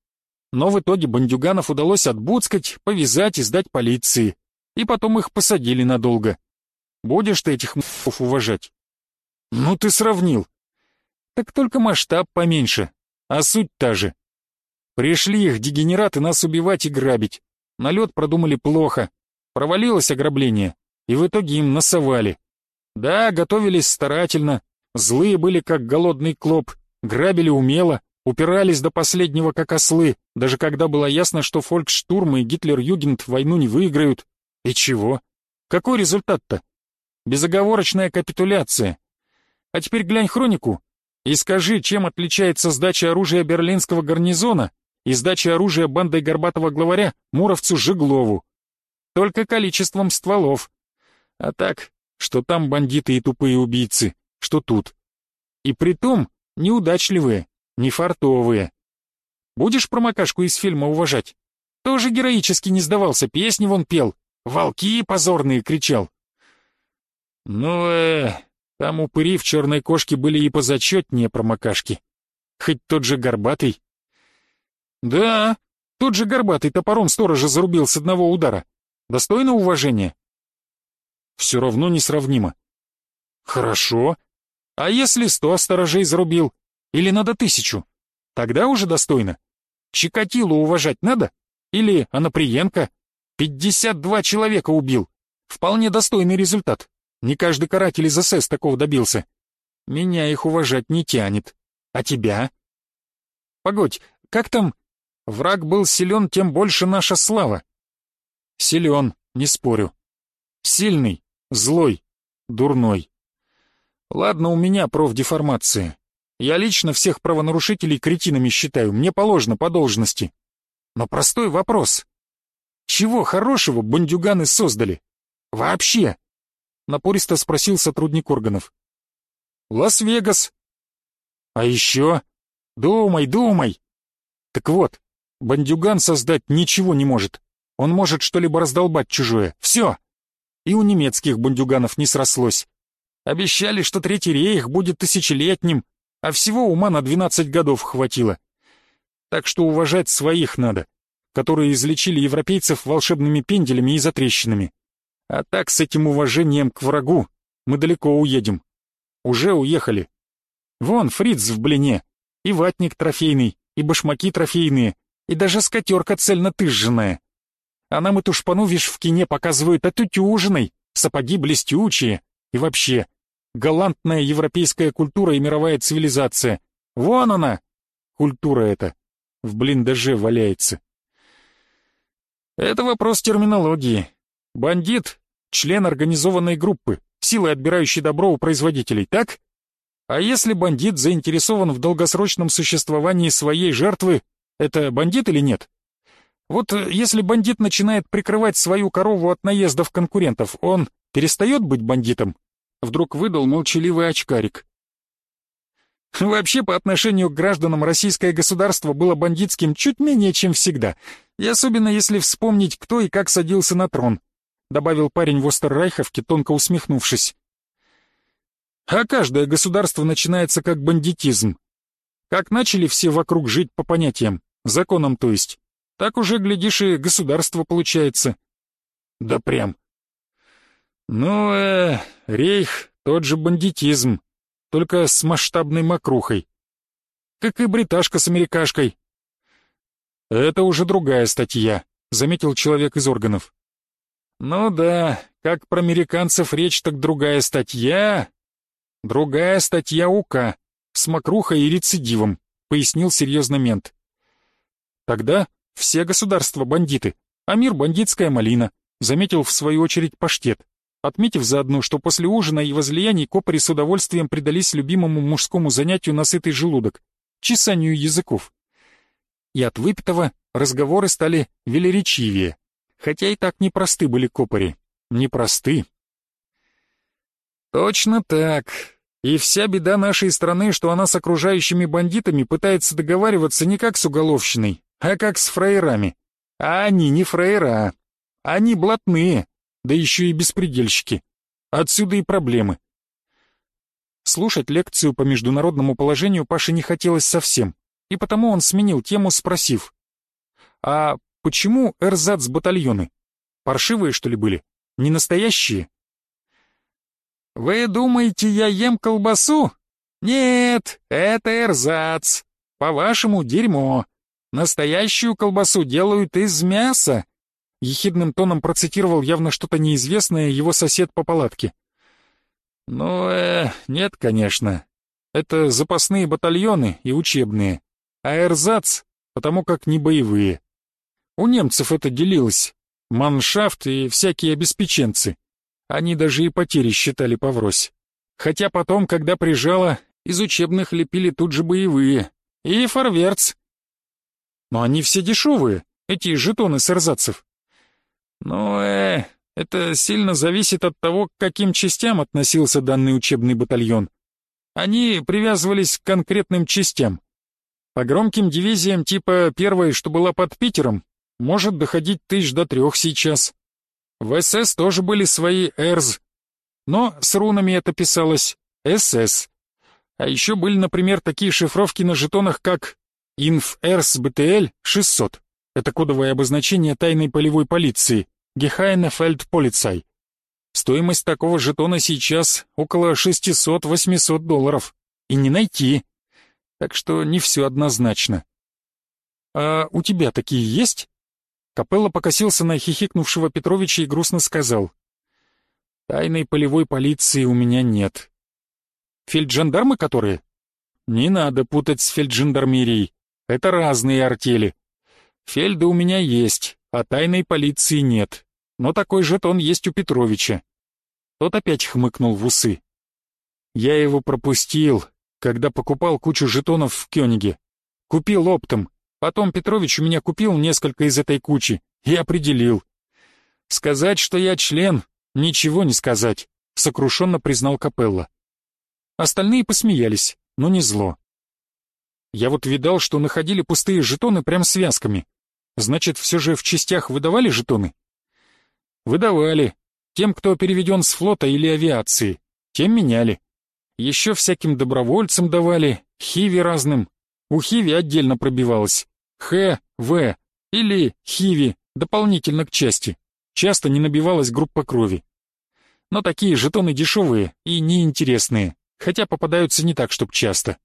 Но в итоге бандюганов удалось отбуцкать, повязать и сдать полиции. И потом их посадили надолго. Будешь ты этих м***ов уважать? Ну ты сравнил. Так только масштаб поменьше, а суть та же. Пришли их дегенераты нас убивать и грабить. Налет продумали плохо. Провалилось ограбление, и в итоге им насовали. Да, готовились старательно, злые были как голодный клоп, грабили умело, упирались до последнего как ослы, даже когда было ясно, что Фолькштурм и Гитлер-Югент войну не выиграют. И чего? Какой результат-то? Безоговорочная капитуляция. А теперь глянь хронику и скажи, чем отличается сдача оружия берлинского гарнизона и сдачи оружия бандой горбатого главаря Муровцу Жеглову. Только количеством стволов. А так, что там бандиты и тупые убийцы, что тут. И притом неудачливые, не фартовые. Будешь промокашку из фильма уважать? Тоже героически не сдавался, песни вон пел, волки позорные кричал. Ну, э, там упыри в черной кошке были и позачетнее промокашки. Хоть тот же горбатый, «Да, тот же горбатый топором сторожа зарубил с одного удара. Достойно уважения?» «Все равно несравнимо». «Хорошо. А если сто сторожей зарубил? Или надо тысячу? Тогда уже достойно. Чикатилу уважать надо? Или Анаприенко? 52 человека убил. Вполне достойный результат. Не каждый каратель из СС такого добился. Меня их уважать не тянет. А тебя? Погодь, как там? Враг был силен, тем больше наша слава. Силен, не спорю. Сильный, злой, дурной. Ладно, у меня профдеформация. Я лично всех правонарушителей кретинами считаю, мне положено по должности. Но простой вопрос. Чего хорошего бандюганы создали? Вообще? Напористо спросил сотрудник органов. Лас-Вегас. А еще? Думай, думай. Так вот, бандюган создать ничего не может. Он может что-либо раздолбать чужое. Все. И у немецких бандюганов не срослось. Обещали, что Третий рейх будет тысячелетним, а всего ума на 12 годов хватило. Так что уважать своих надо, которые излечили европейцев волшебными пенделями и затрещинами. А так с этим уважением к врагу мы далеко уедем. Уже уехали. Вон Фриц в блине, и ватник трофейный, и башмаки трофейные, и даже скатерка цельно-тыжженная. А нам эту шпану, вишь, в кине показывают отутюжиной, сапоги блестючие. И вообще, галантная европейская культура и мировая цивилизация. Вон она, культура эта, в блиндаже валяется. Это вопрос терминологии. Бандит — член организованной группы, силой отбирающей добро у производителей, так? А если бандит заинтересован в долгосрочном существовании своей жертвы, это бандит или нет? Вот э, если бандит начинает прикрывать свою корову от наездов конкурентов, он перестает быть бандитом? Вдруг выдал молчаливый очкарик. Вообще, по отношению к гражданам российское государство было бандитским чуть менее, чем всегда, и особенно если вспомнить, кто и как садился на трон, добавил парень в Остеррайховке, тонко усмехнувшись. А каждое государство начинается как бандитизм. Как начали все вокруг жить по понятиям, законам то есть, так уже, глядишь, и государство получается. Да прям. Ну, э, рейх, тот же бандитизм, только с масштабной мокрухой. Как и бриташка с америкашкой. Это уже другая статья, заметил человек из органов. Ну да, как про американцев речь, так другая статья. Другая статья УК, с мокрухой и рецидивом, пояснил серьезно мент. Тогда все государства бандиты, а мир бандитская малина, заметил в свою очередь паштет, отметив заодно, что после ужина и возлияний копари с удовольствием предались любимому мужскому занятию на сытый желудок — чесанию языков. И от выпитого разговоры стали велеречивее, хотя и так непросты были копари, непросты. Точно так. И вся беда нашей страны, что она с окружающими бандитами пытается договариваться не как с уголовщиной, а как с фраерами. А они не фраера. Они блатные, да еще и беспредельщики. Отсюда и проблемы. Слушать лекцию по международному положению Паше не хотелось совсем, и потому он сменил тему, спросив. «А почему эрзац-батальоны? Паршивые, что ли, были? Не настоящие?» «Вы думаете, я ем колбасу? Нет, это эрзац. По-вашему, дерьмо. Настоящую колбасу делают из мяса!» Ехидным тоном процитировал явно что-то неизвестное его сосед по палатке. «Ну, э, нет, конечно. Это запасные батальоны и учебные. А эрзац, потому как не боевые. У немцев это делилось. Маншафт и всякие обеспеченцы. Они даже и потери считали поврось. Хотя потом, когда прижало, из учебных лепили тут же боевые. И форверц. Но они все дешевые, эти жетоны с эрзацев. Ну, э, это сильно зависит от того, к каким частям относился данный учебный батальон. Они привязывались к конкретным частям. По громким дивизиям типа первой, что была под Питером, может доходить тысяч до трех сейчас. В СС тоже были свои ЭРЗ, но с рунами это писалось СС. А еще были, например, такие шифровки на жетонах, как Инф ЭРС БТЛ 600. Это кодовое обозначение тайной полевой полиции, Гехайнефельд Полицай. Стоимость такого жетона сейчас около 600-800 долларов. И не найти. так что не все однозначно. «А у тебя такие есть?» Капелла покосился на хихикнувшего Петровича и грустно сказал. «Тайной полевой полиции у меня нет». «Фельджандармы которые?» «Не надо путать с фельджандармерией. Это разные артели. Фельды у меня есть, а тайной полиции нет. Но такой жетон есть у Петровича». Тот опять хмыкнул в усы. «Я его пропустил, когда покупал кучу жетонов в Кёниге. Купил оптом. Потом Петрович у меня купил несколько из этой кучи и определил. Сказать, что я член, ничего не сказать, сокрушенно признал Капелла. Остальные посмеялись, но не зло. Я вот видал, что находили пустые жетоны прям связками. Значит, все же в частях выдавали жетоны? Выдавали. Тем, кто переведен с флота или авиации. Тем меняли. Еще всяким добровольцам давали, хиви разным. У хиви отдельно пробивалось. Х, В или хиви дополнительно к части. Часто не набивалась группа крови. Но такие жетоны дешевые и неинтересные, хотя попадаются не так, чтоб часто.